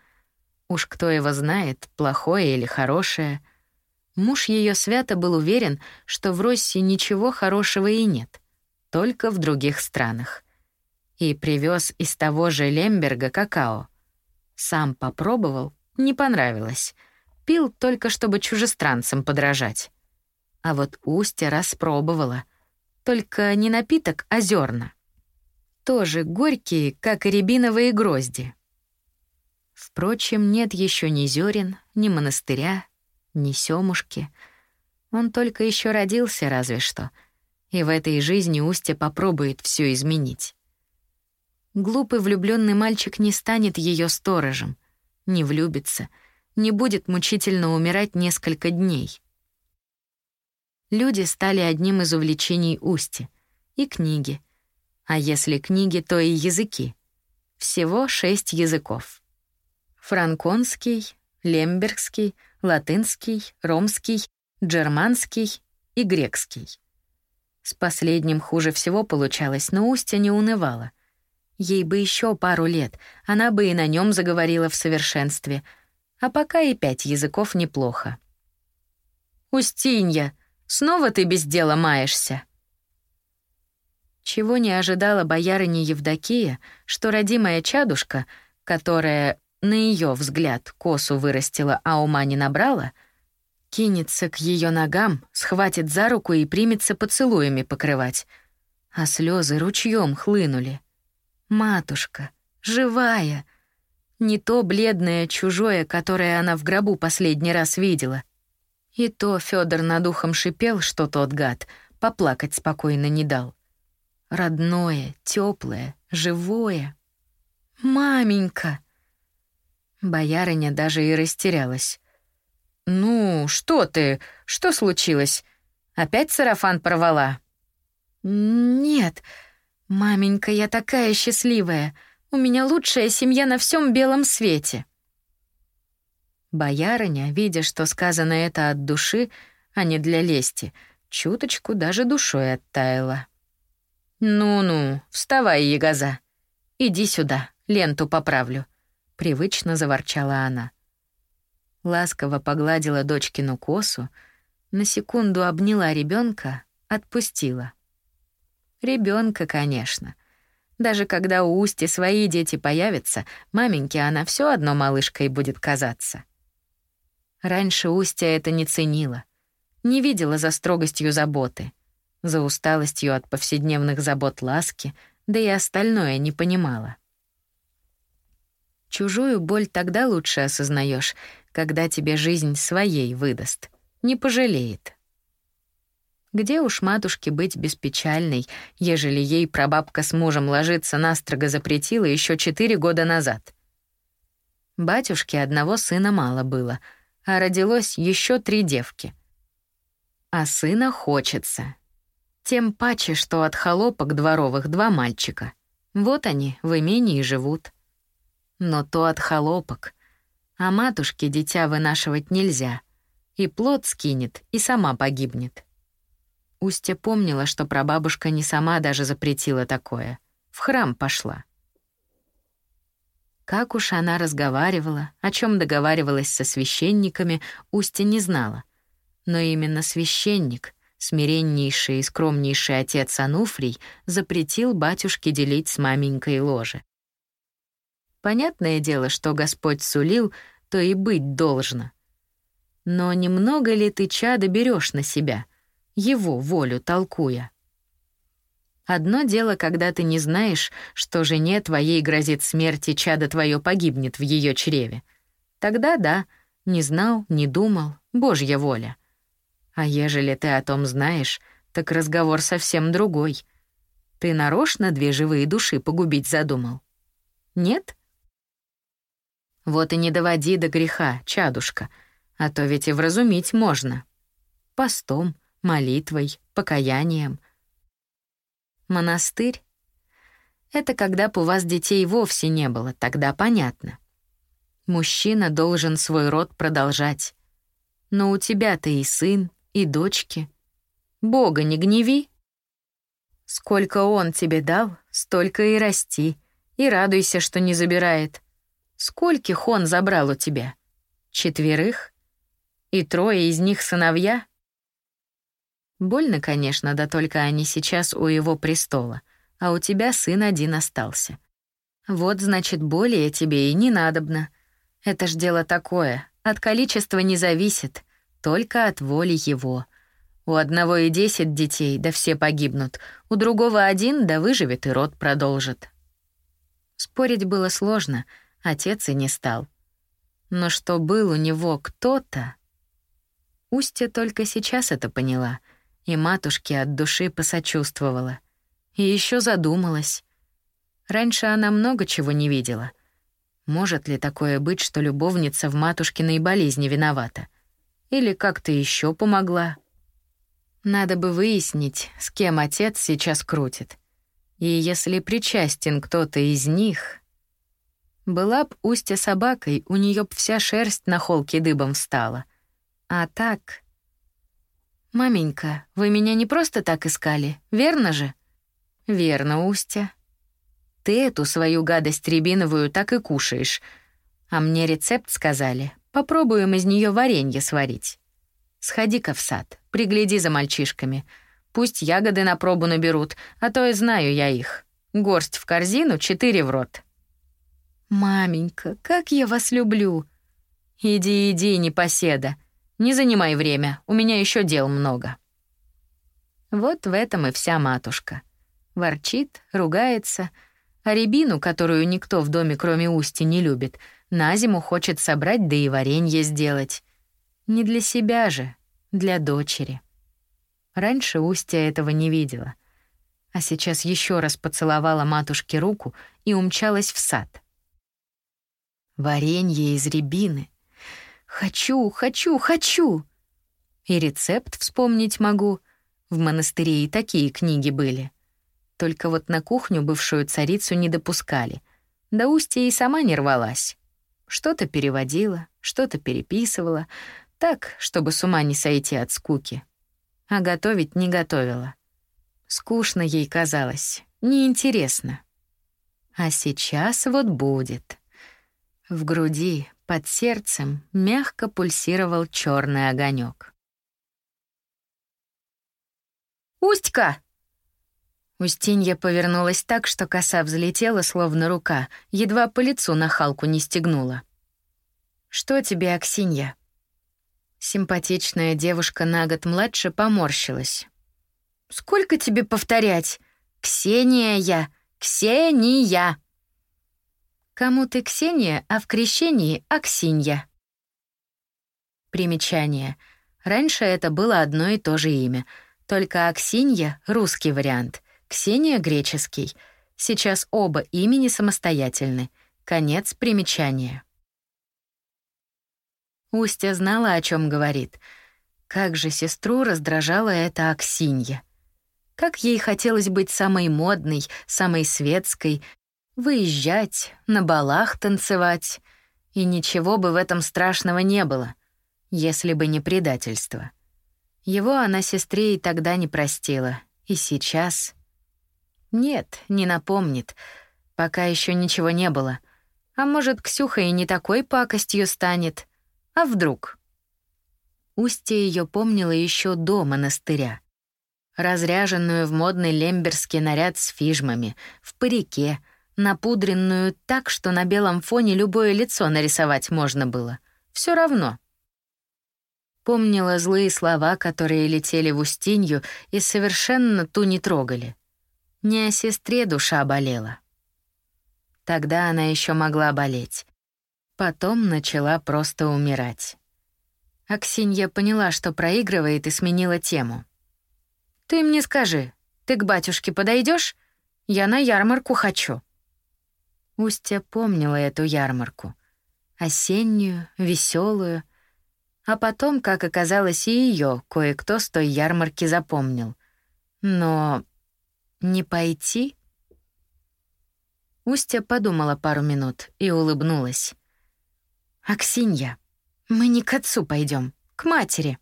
Уж кто его знает, плохое или хорошее. Муж ее свято был уверен, что в России ничего хорошего и нет, только в других странах. И привез из того же Лемберга какао. Сам попробовал, не понравилось. Пил только, чтобы чужестранцам подражать. А вот Устья распробовала. Только не напиток, а зерна тоже горькие, как и рябиновые грозди. Впрочем, нет еще ни зерен, ни монастыря, ни семушки. Он только еще родился разве что, и в этой жизни Устья попробует все изменить. Глупый влюбленный мальчик не станет ее сторожем, не влюбится, не будет мучительно умирать несколько дней. Люди стали одним из увлечений Усти, и книги — а если книги, то и языки. Всего шесть языков. Франконский, лембергский, латынский, ромский, джерманский и грекский. С последним хуже всего получалось, но Устя не унывала. Ей бы еще пару лет, она бы и на нем заговорила в совершенстве. А пока и пять языков неплохо. «Устинья, снова ты без дела маешься?» Чего не ожидала боярыня Евдокия, что родимая чадушка, которая, на ее взгляд, косу вырастила, а ума не набрала, кинется к ее ногам, схватит за руку и примется поцелуями покрывать. А слезы ручьем хлынули. Матушка, живая, не то бледное чужое, которое она в гробу последний раз видела. И то Федор над ухом шипел, что тот гад поплакать спокойно не дал родное, теплое, живое. Маменька. Боярыня даже и растерялась. Ну, что ты? Что случилось? Опять сарафан порвала? Нет. Маменька, я такая счастливая. У меня лучшая семья на всем белом свете». Боярыня, видя, что сказано это от души, а не для лести, чуточку даже душой оттаяла. «Ну-ну, вставай, ягоза. Иди сюда, ленту поправлю», — привычно заворчала она. Ласково погладила дочкину косу, на секунду обняла ребенка, отпустила. Ребенка, конечно. Даже когда у Усти свои дети появятся, маменьке она все одно малышкой будет казаться. Раньше Устья это не ценила, не видела за строгостью заботы, за усталостью от повседневных забот ласки, да и остальное не понимала. Чужую боль тогда лучше осознаешь, когда тебе жизнь своей выдаст, не пожалеет. Где уж матушке быть беспечальной, ежели ей прабабка с мужем ложиться настрого запретила еще четыре года назад? Батюшке одного сына мало было — а родилось еще три девки. А сына хочется. Тем паче, что от холопок дворовых два мальчика. Вот они в имении живут. Но то от холопок. А матушке дитя вынашивать нельзя. И плод скинет, и сама погибнет. Устья помнила, что прабабушка не сама даже запретила такое. В храм пошла. Как уж она разговаривала, о чем договаривалась со священниками, Устья не знала. Но именно священник, смиреннейший и скромнейший отец Ануфрий, запретил батюшке делить с маменькой ложе. Понятное дело, что Господь сулил, то и быть должно. Но немного ли ты чада берешь на себя, его волю толкуя? Одно дело, когда ты не знаешь, что жене твоей грозит смерть и чадо твое погибнет в ее чреве. Тогда да, не знал, не думал, Божья воля. А ежели ты о том знаешь, так разговор совсем другой. Ты нарочно две живые души погубить задумал? Нет? Вот и не доводи до греха, чадушка, а то ведь и вразумить можно. Постом, молитвой, покаянием — Монастырь? Это когда б у вас детей вовсе не было, тогда понятно. Мужчина должен свой род продолжать. Но у тебя-то и сын, и дочки. Бога не гневи. Сколько он тебе дал, столько и расти, и радуйся, что не забирает. Скольких он забрал у тебя? Четверых? И трое из них сыновья? Больно, конечно, да только они сейчас у его престола, а у тебя сын один остался. Вот, значит, более тебе и не надобно. Это ж дело такое, от количества не зависит, только от воли его. У одного и десять детей, да все погибнут, у другого один, да выживет и род продолжит. Спорить было сложно, отец и не стал. Но что был у него кто-то... Устья только сейчас это поняла — и матушке от души посочувствовала. И еще задумалась. Раньше она много чего не видела. Может ли такое быть, что любовница в матушкиной болезни виновата? Или как-то еще помогла? Надо бы выяснить, с кем отец сейчас крутит. И если причастен кто-то из них... Была б Устья собакой, у нее б вся шерсть на холке дыбом встала. А так... «Маменька, вы меня не просто так искали, верно же?» «Верно, Устя. Ты эту свою гадость рябиновую так и кушаешь. А мне рецепт сказали. Попробуем из нее варенье сварить. Сходи-ка в сад, пригляди за мальчишками. Пусть ягоды на пробу наберут, а то и знаю я их. Горсть в корзину, четыре в рот». «Маменька, как я вас люблю!» «Иди, иди, непоседа. Не занимай время, у меня еще дел много». Вот в этом и вся матушка. Ворчит, ругается, а рябину, которую никто в доме кроме Усти не любит, на зиму хочет собрать да и варенье сделать. Не для себя же, для дочери. Раньше Устья этого не видела. А сейчас еще раз поцеловала матушке руку и умчалась в сад. Варенье из рябины — Хочу, хочу, хочу. И рецепт вспомнить могу. В монастыре и такие книги были. Только вот на кухню бывшую царицу не допускали. Да Устья и сама не рвалась. Что-то переводила, что-то переписывала, так, чтобы с ума не сойти от скуки. А готовить не готовила. Скучно ей казалось, неинтересно. А сейчас вот будет. В груди, под сердцем, мягко пульсировал черный огонек. «Устька!» Устинья повернулась так, что коса взлетела, словно рука, едва по лицу на халку не стегнула. «Что тебе, Аксинья?» Симпатичная девушка на год младше поморщилась. «Сколько тебе повторять? Ксения я! Ксения!» «Кому ты Ксения, а в крещении — Аксинья?» Примечание. Раньше это было одно и то же имя, только Аксинья — русский вариант — Ксения — греческий. Сейчас оба имени самостоятельны. Конец примечания. Устя знала, о чем говорит. Как же сестру раздражала эта Аксинья. Как ей хотелось быть самой модной, самой светской, выезжать, на балах танцевать. И ничего бы в этом страшного не было, если бы не предательство. Его она сестре и тогда не простила, и сейчас... Нет, не напомнит. Пока еще ничего не было. А может, Ксюха и не такой пакостью станет. А вдруг? Устья ее помнила еще до монастыря. Разряженную в модный лемберский наряд с фижмами, в парике, напудренную так, что на белом фоне любое лицо нарисовать можно было. Все равно. Помнила злые слова, которые летели в Устинью и совершенно ту не трогали. Не о сестре душа болела. Тогда она еще могла болеть. Потом начала просто умирать. Аксинья поняла, что проигрывает, и сменила тему. «Ты мне скажи, ты к батюшке подойдешь? Я на ярмарку хочу». Устья помнила эту ярмарку. Осеннюю, веселую. А потом, как оказалось, и ее кое-кто с той ярмарки запомнил. Но не пойти? Устя подумала пару минут и улыбнулась. «Аксинья, мы не к отцу пойдем, к матери».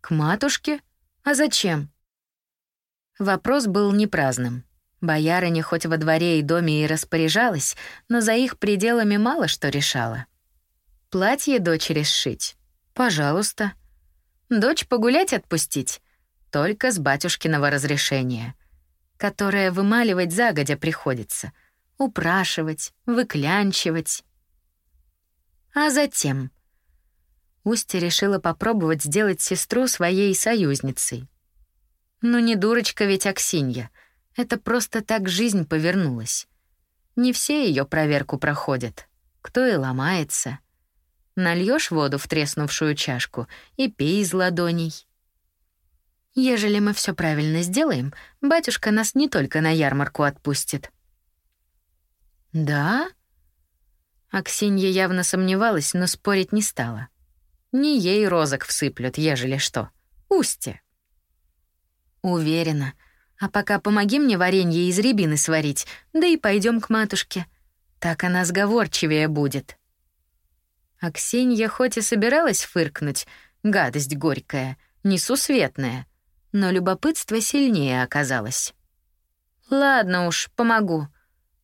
«К матушке? А зачем?» Вопрос был не праздным. Боярыня хоть во дворе и доме и распоряжалась, но за их пределами мало что решала. Платье дочери сшить? Пожалуйста. Дочь погулять отпустить? Только с батюшкиного разрешения которое вымаливать загодя приходится, упрашивать, выклянчивать. А затем Устья решила попробовать сделать сестру своей союзницей. Ну не дурочка ведь Аксинья, это просто так жизнь повернулась. Не все ее проверку проходят, кто и ломается. Нальешь воду в треснувшую чашку и пей из ладоней. Ежели мы все правильно сделаем, батюшка нас не только на ярмарку отпустит. Да? Аксинья явно сомневалась, но спорить не стала. Не ей розок всыплют, ежели что. Устье. Уверена. А пока помоги мне варенье из рябины сварить, да и пойдем к матушке. Так она сговорчивее будет. Аксинья хоть и собиралась фыркнуть, гадость горькая, несусветная, но любопытство сильнее оказалось. «Ладно уж, помогу.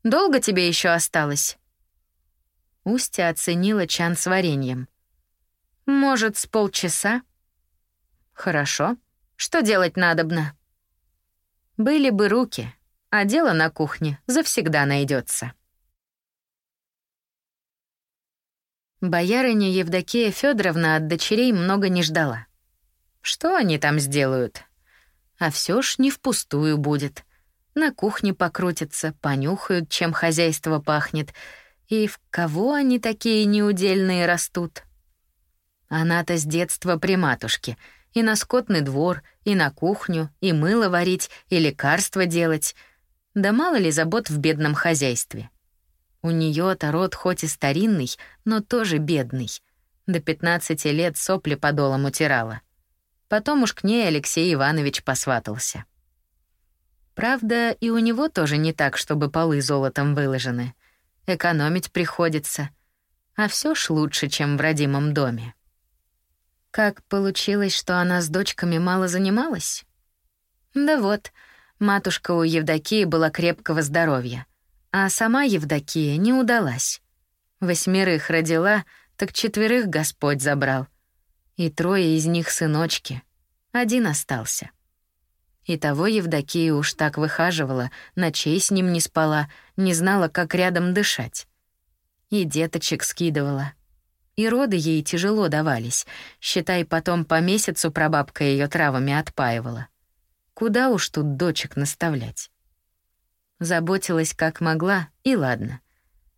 Долго тебе еще осталось?» Устья оценила чан с вареньем. «Может, с полчаса?» «Хорошо. Что делать надобно?» «Были бы руки, а дело на кухне завсегда найдется. Боярыня Евдокия Федоровна от дочерей много не ждала. Что они там сделают? А все ж не впустую будет. На кухне покрутятся, понюхают, чем хозяйство пахнет. И в кого они такие неудельные растут? Она-то с детства при матушке. И на скотный двор, и на кухню, и мыло варить, и лекарства делать. Да мало ли забот в бедном хозяйстве. У нее-то род хоть и старинный, но тоже бедный. До 15 лет сопли подолом утирала. Потом уж к ней Алексей Иванович посватался. Правда, и у него тоже не так, чтобы полы золотом выложены. экономить приходится. А все ж лучше, чем в родимом доме. Как получилось, что она с дочками мало занималась? Да вот, матушка у Евдокии была крепкого здоровья, а сама Евдокия не удалась. Восьмерых родила, так четверых Господь забрал. И трое из них сыночки. Один остался. И того Евдокия уж так выхаживала, ночей с ним не спала, не знала, как рядом дышать. И деточек скидывала. И роды ей тяжело давались. Считай, потом по месяцу прабабка ее травами отпаивала. Куда уж тут дочек наставлять? Заботилась как могла, и ладно.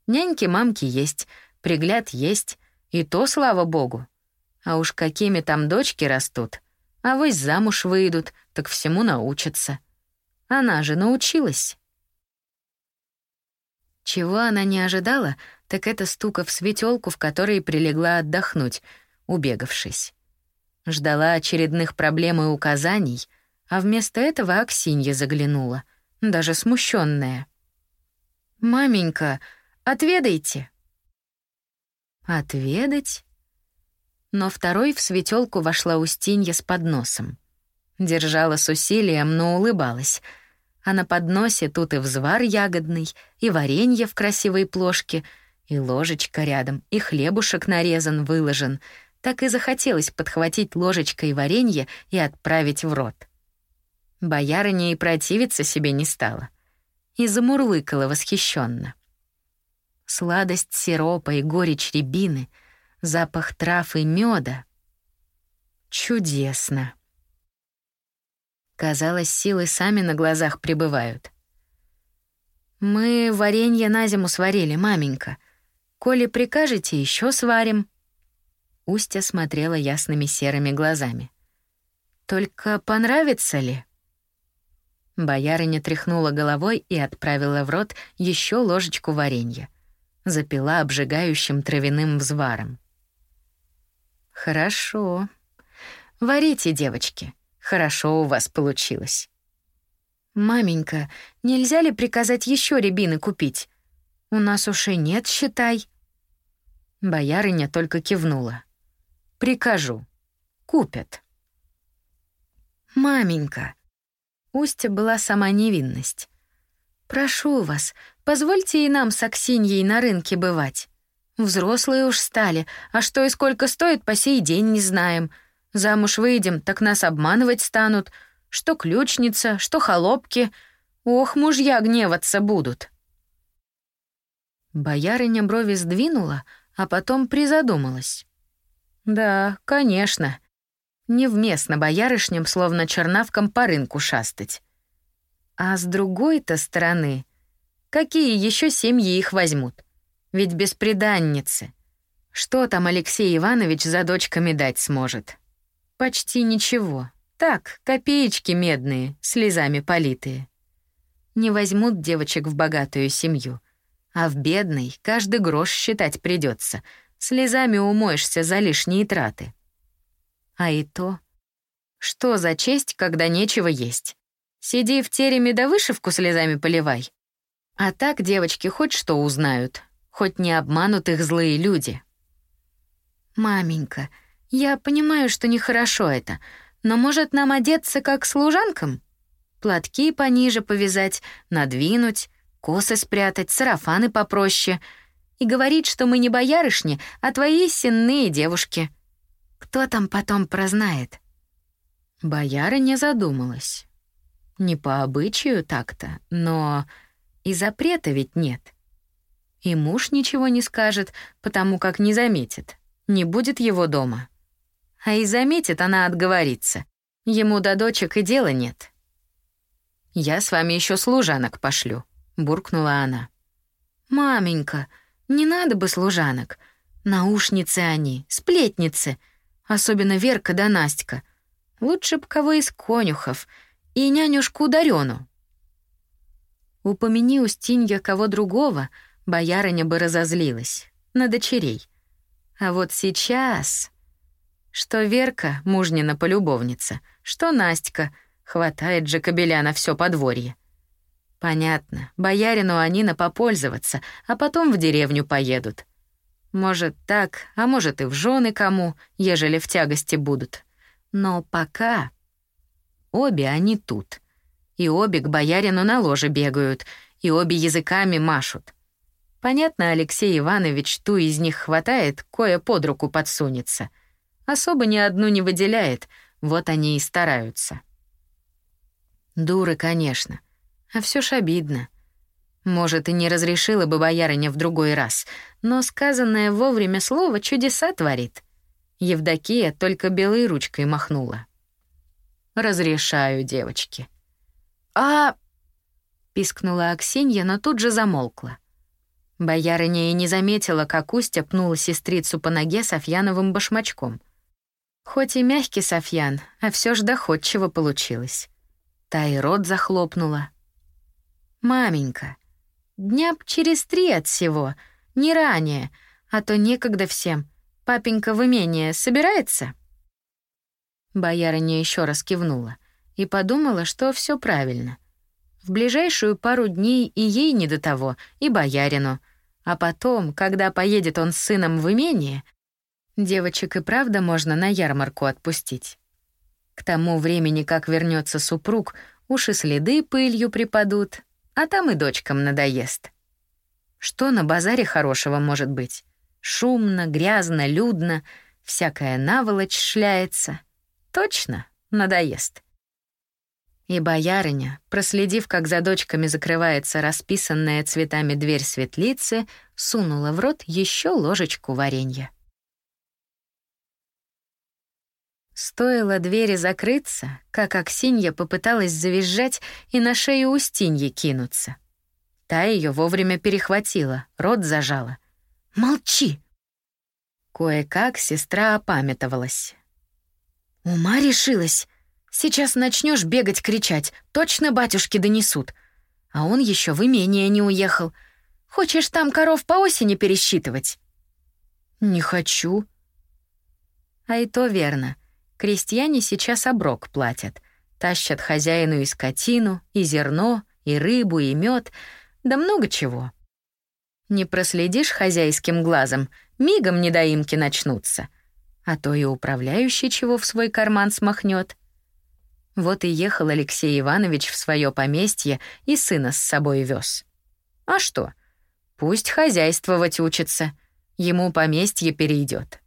Няньки-мамки есть, пригляд есть, и то, слава богу. А уж какими там дочки растут — а вы замуж выйдут, так всему научатся. Она же научилась. Чего она не ожидала, так это стука в светелку, в которой прилегла отдохнуть, убегавшись. Ждала очередных проблем и указаний, а вместо этого Аксинья заглянула, даже смущенная. «Маменька, отведайте». «Отведать?» но второй в светелку вошла Устинья с подносом. Держала с усилием, но улыбалась. А на подносе тут и взвар ягодный, и варенье в красивой плошке, и ложечка рядом, и хлебушек нарезан, выложен. Так и захотелось подхватить ложечкой варенье и отправить в рот. Боярыня и противиться себе не стала. И замурлыкала восхищенно. Сладость сиропа и горечь рябины — запах трав и меда. Чудесно. Казалось, силы сами на глазах прибывают. «Мы варенье на зиму сварили, маменька. Коли прикажете, еще сварим». Устя смотрела ясными серыми глазами. «Только понравится ли?» Боярыня тряхнула головой и отправила в рот еще ложечку варенья. Запила обжигающим травяным взваром. Хорошо. Варите, девочки. Хорошо у вас получилось. Маменька, нельзя ли приказать еще рябины купить? У нас уж нет, считай. Боярыня только кивнула. Прикажу. Купят. Маменька. Устья была сама невинность. Прошу вас, позвольте и нам с Аксиньей на рынке бывать. Взрослые уж стали, а что и сколько стоит, по сей день не знаем. Замуж выйдем, так нас обманывать станут. Что ключница, что холопки. Ох, мужья гневаться будут. Боярыня брови сдвинула, а потом призадумалась. Да, конечно. Невместно боярышням, словно чернавкам по рынку шастать. А с другой-то стороны, какие еще семьи их возьмут? Ведь бесприданницы. Что там Алексей Иванович за дочками дать сможет? Почти ничего. Так, копеечки медные, слезами политые. Не возьмут девочек в богатую семью. А в бедной каждый грош считать придется. Слезами умоешься за лишние траты. А и то... Что за честь, когда нечего есть? Сиди в тереме да вышивку слезами поливай. А так девочки хоть что узнают, хоть не обманут их злые люди. «Маменька, я понимаю, что нехорошо это, но может нам одеться как служанкам? Платки пониже повязать, надвинуть, косы спрятать, сарафаны попроще и говорить, что мы не боярышни, а твои сенные девушки. Кто там потом прознает?» Боярыня задумалась. Не по обычаю так-то, но и запрета ведь нет. И муж ничего не скажет, потому как не заметит. Не будет его дома. А и заметит, она отговорится. Ему до дочек и дела нет. «Я с вами еще служанок пошлю», — буркнула она. «Маменька, не надо бы служанок. Наушницы они, сплетницы. Особенно Верка да Настя. Лучше б кого из конюхов. И нянюшку Дарёну». Упомяни Устинья кого другого — боярыня бы разозлилась. На дочерей. А вот сейчас... Что Верка, мужнина полюбовница, что Настя, хватает же кобеля на все подворье. Понятно, боярину они на попользоваться, а потом в деревню поедут. Может, так, а может и в жены кому, ежели в тягости будут. Но пока... Обе они тут. И обе к боярину на ложе бегают, и обе языками машут. Понятно, Алексей Иванович ту из них хватает, кое под руку подсунется. Особо ни одну не выделяет, вот они и стараются. Дуры, конечно. А все ж обидно. Может, и не разрешила бы боярыня в другой раз, но сказанное вовремя слово чудеса творит. Евдокия только белой ручкой махнула. «Разрешаю, девочки». «А...» — пискнула Аксинья, но тут же замолкла. Боярыня и не заметила, как Устя пнула сестрицу по ноге Софьяновым башмачком. Хоть и мягкий Софьян, а все ж доходчиво получилось. Та и рот захлопнула. «Маменька, дня б через три от всего, не ранее, а то некогда всем. Папенька в имение собирается?» Боярыня еще раз кивнула и подумала, что все правильно. В ближайшую пару дней и ей не до того, и боярину. А потом, когда поедет он с сыном в имение, девочек и правда можно на ярмарку отпустить. К тому времени, как вернется супруг, уши следы пылью припадут, а там и дочкам надоест. Что на базаре хорошего может быть? Шумно, грязно, людно, всякая наволочь шляется. Точно, надоест. И боярыня, проследив, как за дочками закрывается расписанная цветами дверь светлицы, сунула в рот еще ложечку варенья. Стоило двери закрыться, как Аксинья попыталась завизжать и на шею Устиньи кинуться. Та ее вовремя перехватила, рот зажала. «Молчи!» Кое-как сестра опамятовалась. «Ума решилась. Сейчас начнешь бегать кричать, точно батюшки донесут. А он еще в имение не уехал. Хочешь там коров по осени пересчитывать?» «Не хочу». А и то верно. Крестьяне сейчас оброк платят. Тащат хозяину и скотину, и зерно, и рыбу, и мед, да много чего. Не проследишь хозяйским глазом, мигом недоимки начнутся. А то и управляющий чего в свой карман смахнет. Вот и ехал Алексей Иванович в свое поместье и сына с собой вез. А что? Пусть хозяйствовать учится, ему поместье перейдет.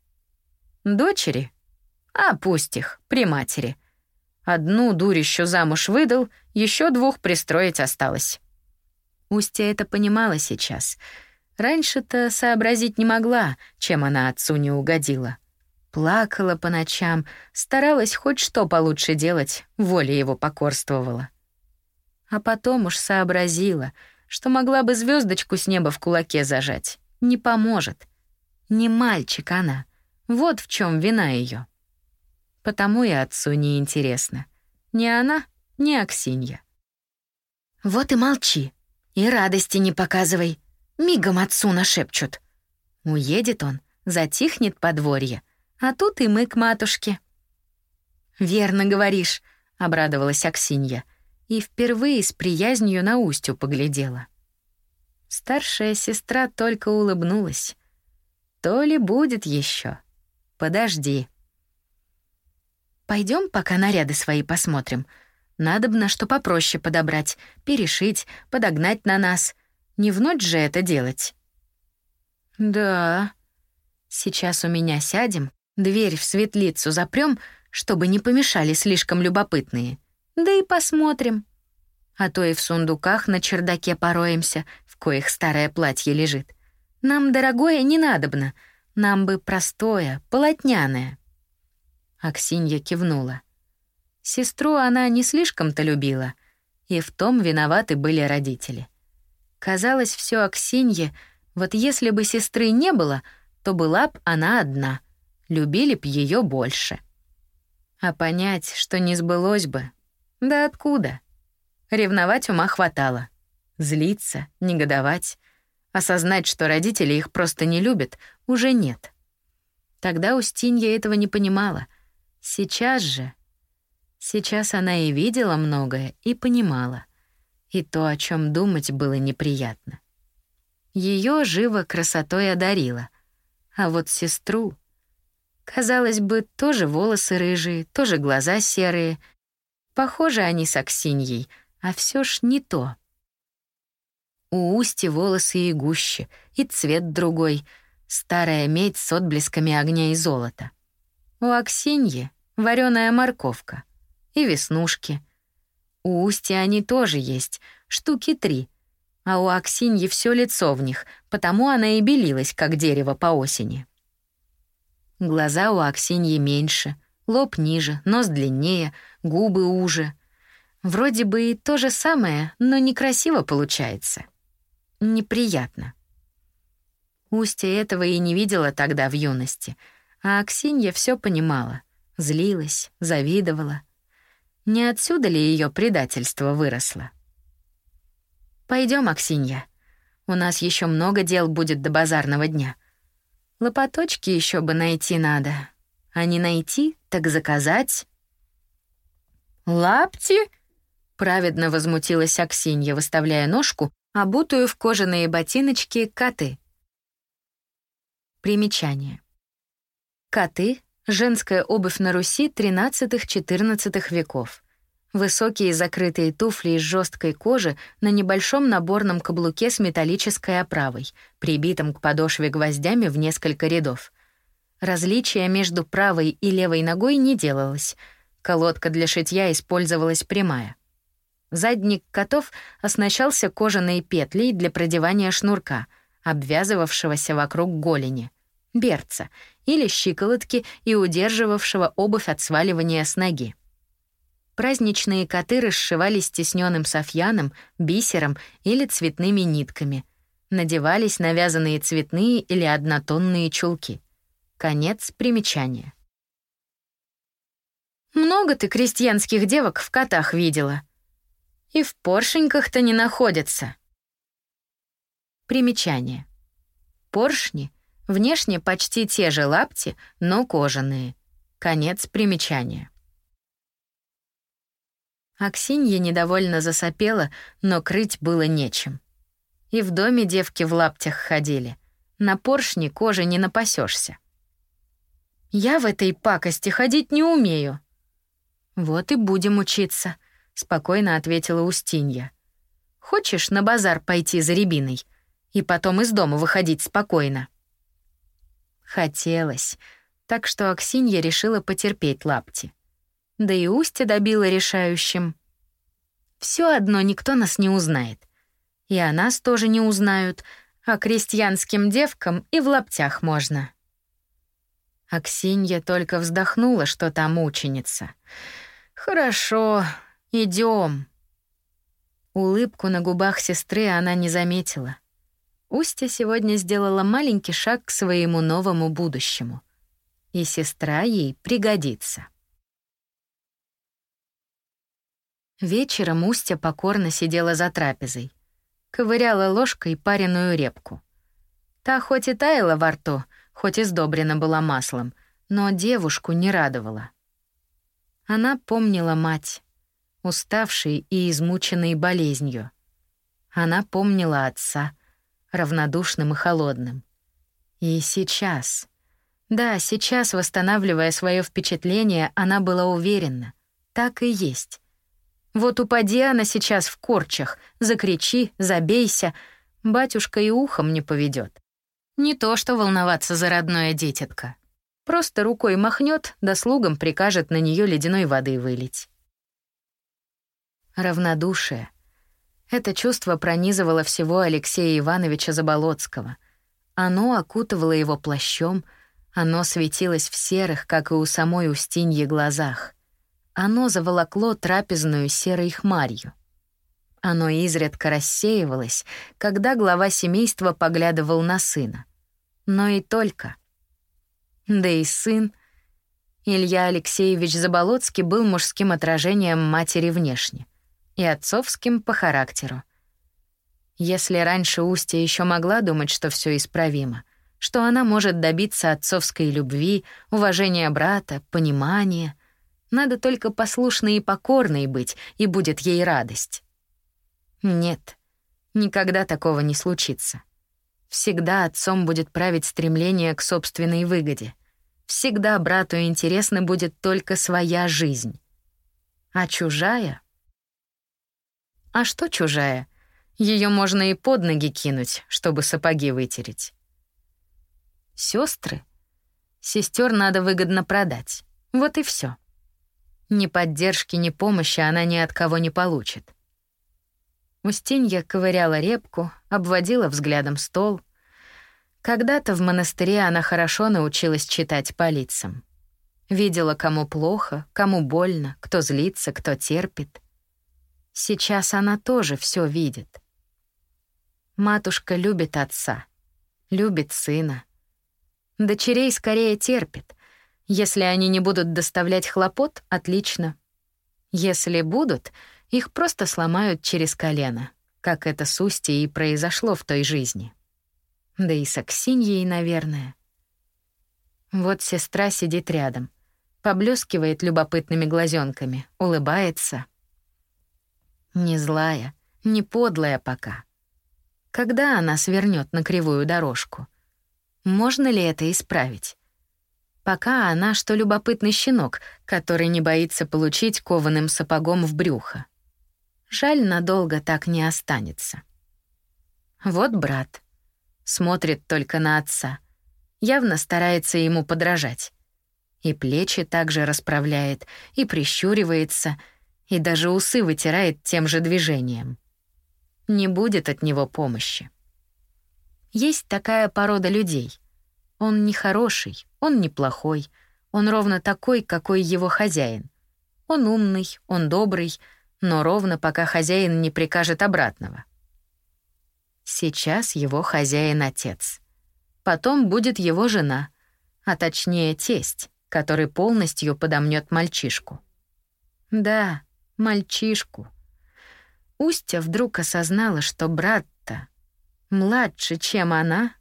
Дочери а пусть их, при матери. Одну дурищу замуж выдал, еще двух пристроить осталось. Устья это понимала сейчас. Раньше-то сообразить не могла, чем она отцу не угодила. Плакала по ночам, старалась хоть что получше делать, воля его покорствовала. А потом уж сообразила, что могла бы звездочку с неба в кулаке зажать. Не поможет. Не мальчик она. Вот в чем вина ее. Потому и отцу не интересно. Ни она, ни Аксинья. Вот и молчи. И радости не показывай. Мигом отцу нашепчут. Уедет он, затихнет подворье, а тут и мы к матушке. Верно говоришь, обрадовалась Аксинья и впервые с приязнью на Устью поглядела. Старшая сестра только улыбнулась. То ли будет еще. Подожди. Пойдем, пока наряды свои посмотрим. Надо бы на что попроще подобрать, перешить, подогнать на нас. Не в ночь же это делать. Да. Сейчас у меня сядем, дверь в светлицу запрем, чтобы не помешали слишком любопытные. Да и посмотрим. А то и в сундуках на чердаке пороемся, в коих старое платье лежит. Нам дорогое не надобно, нам бы простое, полотняное. Аксинья кивнула. Сестру она не слишком-то любила, и в том виноваты были родители. Казалось, все Аксинье, вот если бы сестры не было, то была б она одна, любили б ее больше. А понять, что не сбылось бы, да откуда? Ревновать ума хватало. Злиться, негодовать, осознать, что родители их просто не любят, уже нет. Тогда Устинья этого не понимала — Сейчас же... Сейчас она и видела многое, и понимала. и то, о чем думать было неприятно. Ее живо красотой одарила, а вот сестру... Казалось бы, тоже волосы рыжие, тоже глаза серые. Похожи они с Аксиньей, а все ж не то. У Усти волосы и гуще, и цвет другой, старая медь с отблесками огня и золота. У Аксиньи вареная морковка и веснушки. У Усти они тоже есть, штуки три. А у Аксиньи все лицо в них, потому она и белилась, как дерево по осени. Глаза у Аксиньи меньше, лоб ниже, нос длиннее, губы уже. Вроде бы и то же самое, но некрасиво получается. Неприятно. Устья этого и не видела тогда в юности, а Аксинья все понимала, злилась, завидовала. Не отсюда ли ее предательство выросло? Пойдем, Аксинья. У нас еще много дел будет до базарного дня. Лопаточки еще бы найти надо. А не найти, так заказать. «Лапти?» — праведно возмутилась Аксинья, выставляя ножку, обутую в кожаные ботиночки коты. Примечание. Коты — женская обувь на Руси XIII-XIV веков. Высокие закрытые туфли из жесткой кожи на небольшом наборном каблуке с металлической оправой, прибитым к подошве гвоздями в несколько рядов. Различия между правой и левой ногой не делалось. Колодка для шитья использовалась прямая. Задник котов оснащался кожаной петлей для продевания шнурка, обвязывавшегося вокруг голени, берца или щиколотки и удерживавшего обувь от сваливания с ноги. Праздничные коты расшивались стесненным софьяном, бисером или цветными нитками. Надевались навязанные цветные или однотонные чулки. Конец примечания. «Много ты крестьянских девок в котах видела. И в поршеньках-то не находятся». Примечание. Поршни — внешне почти те же лапти, но кожаные. Конец примечания. Аксинья недовольно засопела, но крыть было нечем. И в доме девки в лаптях ходили. На поршне кожи не напасешься. «Я в этой пакости ходить не умею». «Вот и будем учиться», — спокойно ответила Устинья. «Хочешь на базар пойти за рябиной и потом из дома выходить спокойно?» Хотелось, так что Аксинья решила потерпеть лапти да и Устья добила решающим. Все одно никто нас не узнает. И о нас тоже не узнают, а крестьянским девкам и в лаптях можно. Аксинья только вздохнула, что там ученица. «Хорошо, идем. Улыбку на губах сестры она не заметила. Устья сегодня сделала маленький шаг к своему новому будущему. И сестра ей пригодится. Вечером Устя покорно сидела за трапезой. Ковыряла ложкой пареную репку. Та хоть и таяла во рту, хоть и сдобрена была маслом, но девушку не радовала. Она помнила мать, уставшей и измученной болезнью. Она помнила отца, равнодушным и холодным. И сейчас... Да, сейчас, восстанавливая свое впечатление, она была уверена. Так и есть. Вот упади она сейчас в корчах, закричи, забейся, батюшка и ухом не поведет. Не то что волноваться за родное дитятко. Просто рукой махнет, да слугам прикажет на нее ледяной воды вылить. Равнодушие. Это чувство пронизывало всего Алексея Ивановича Заболоцкого. Оно окутывало его плащом, оно светилось в серых, как и у самой Устиньи, глазах — оно заволокло трапезную серой хмарью. Оно изредка рассеивалось, когда глава семейства поглядывал на сына. Но и только. Да и сын... Илья Алексеевич Заболоцкий был мужским отражением матери внешне и отцовским по характеру. Если раньше Устья еще могла думать, что все исправимо, что она может добиться отцовской любви, уважения брата, понимания — надо только послушной и покорной быть, и будет ей радость. Нет, никогда такого не случится. Всегда отцом будет править стремление к собственной выгоде. Всегда брату интересна будет только своя жизнь. А чужая? А что чужая? Ее можно и под ноги кинуть, чтобы сапоги вытереть. Сестры? Сестер надо выгодно продать. Вот и все. Ни поддержки, ни помощи она ни от кого не получит. Устинья ковыряла репку, обводила взглядом стол. Когда-то в монастыре она хорошо научилась читать по лицам. Видела, кому плохо, кому больно, кто злится, кто терпит. Сейчас она тоже все видит. Матушка любит отца, любит сына. Дочерей скорее терпит. Если они не будут доставлять хлопот, отлично. Если будут — их просто сломают через колено, как это с Устей и произошло в той жизни. Да и с Аксиньей, наверное. Вот сестра сидит рядом, поблескивает любопытными глазенками, улыбается. Не злая, не подлая пока. Когда она свернет на кривую дорожку? Можно ли это исправить? Пока она, что любопытный щенок, который не боится получить кованым сапогом в брюхо. Жаль, надолго так не останется. Вот брат. Смотрит только на отца. Явно старается ему подражать. И плечи также расправляет, и прищуривается, и даже усы вытирает тем же движением. Не будет от него помощи. Есть такая порода людей. Он не хороший, он не плохой, он ровно такой, какой его хозяин. Он умный, он добрый, но ровно пока хозяин не прикажет обратного. Сейчас его хозяин отец. Потом будет его жена, а точнее тесть, который полностью подомнет мальчишку. Да, мальчишку. Устя вдруг осознала, что брат-то младше, чем она.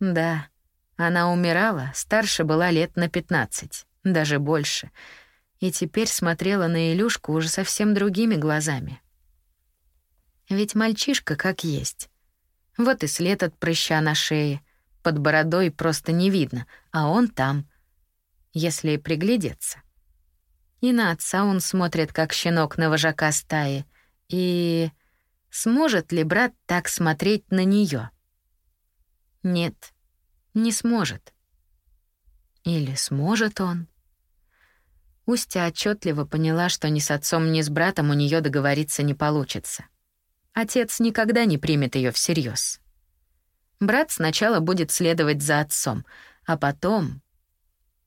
Да, она умирала, старше была лет на 15, даже больше — и теперь смотрела на Илюшку уже совсем другими глазами. Ведь мальчишка как есть. Вот и след от прыща на шее, под бородой просто не видно, а он там, если приглядеться. И на отца он смотрит, как щенок на вожака стаи, и... Сможет ли брат так смотреть на нее? Нет, не сможет. Или сможет он? Устя отчетливо поняла, что ни с отцом, ни с братом у нее договориться не получится. Отец никогда не примет ее всерьез. Брат сначала будет следовать за отцом, а потом...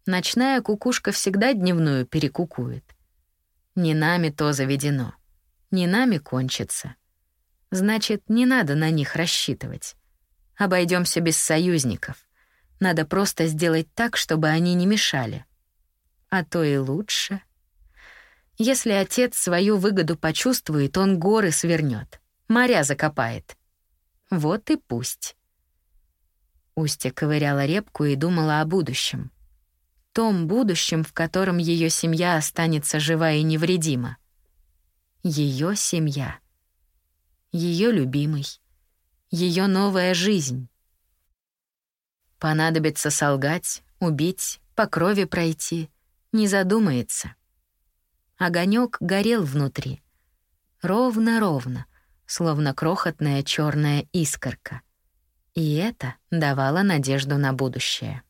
Ночная кукушка всегда дневную перекукует. Не нами то заведено. Не нами кончится. Значит, не надо на них рассчитывать. Обойдемся без союзников. Надо просто сделать так, чтобы они не мешали а то и лучше. Если отец свою выгоду почувствует, он горы свернет, моря закопает. Вот и пусть. Устья ковыряла репку и думала о будущем. Том будущем, в котором ее семья останется жива и невредима. Ее семья. Ее любимый. Ее новая жизнь. Понадобится солгать, убить, по крови пройти, не задумается. Огонек горел внутри. Ровно-ровно, словно крохотная черная искорка. И это давало надежду на будущее.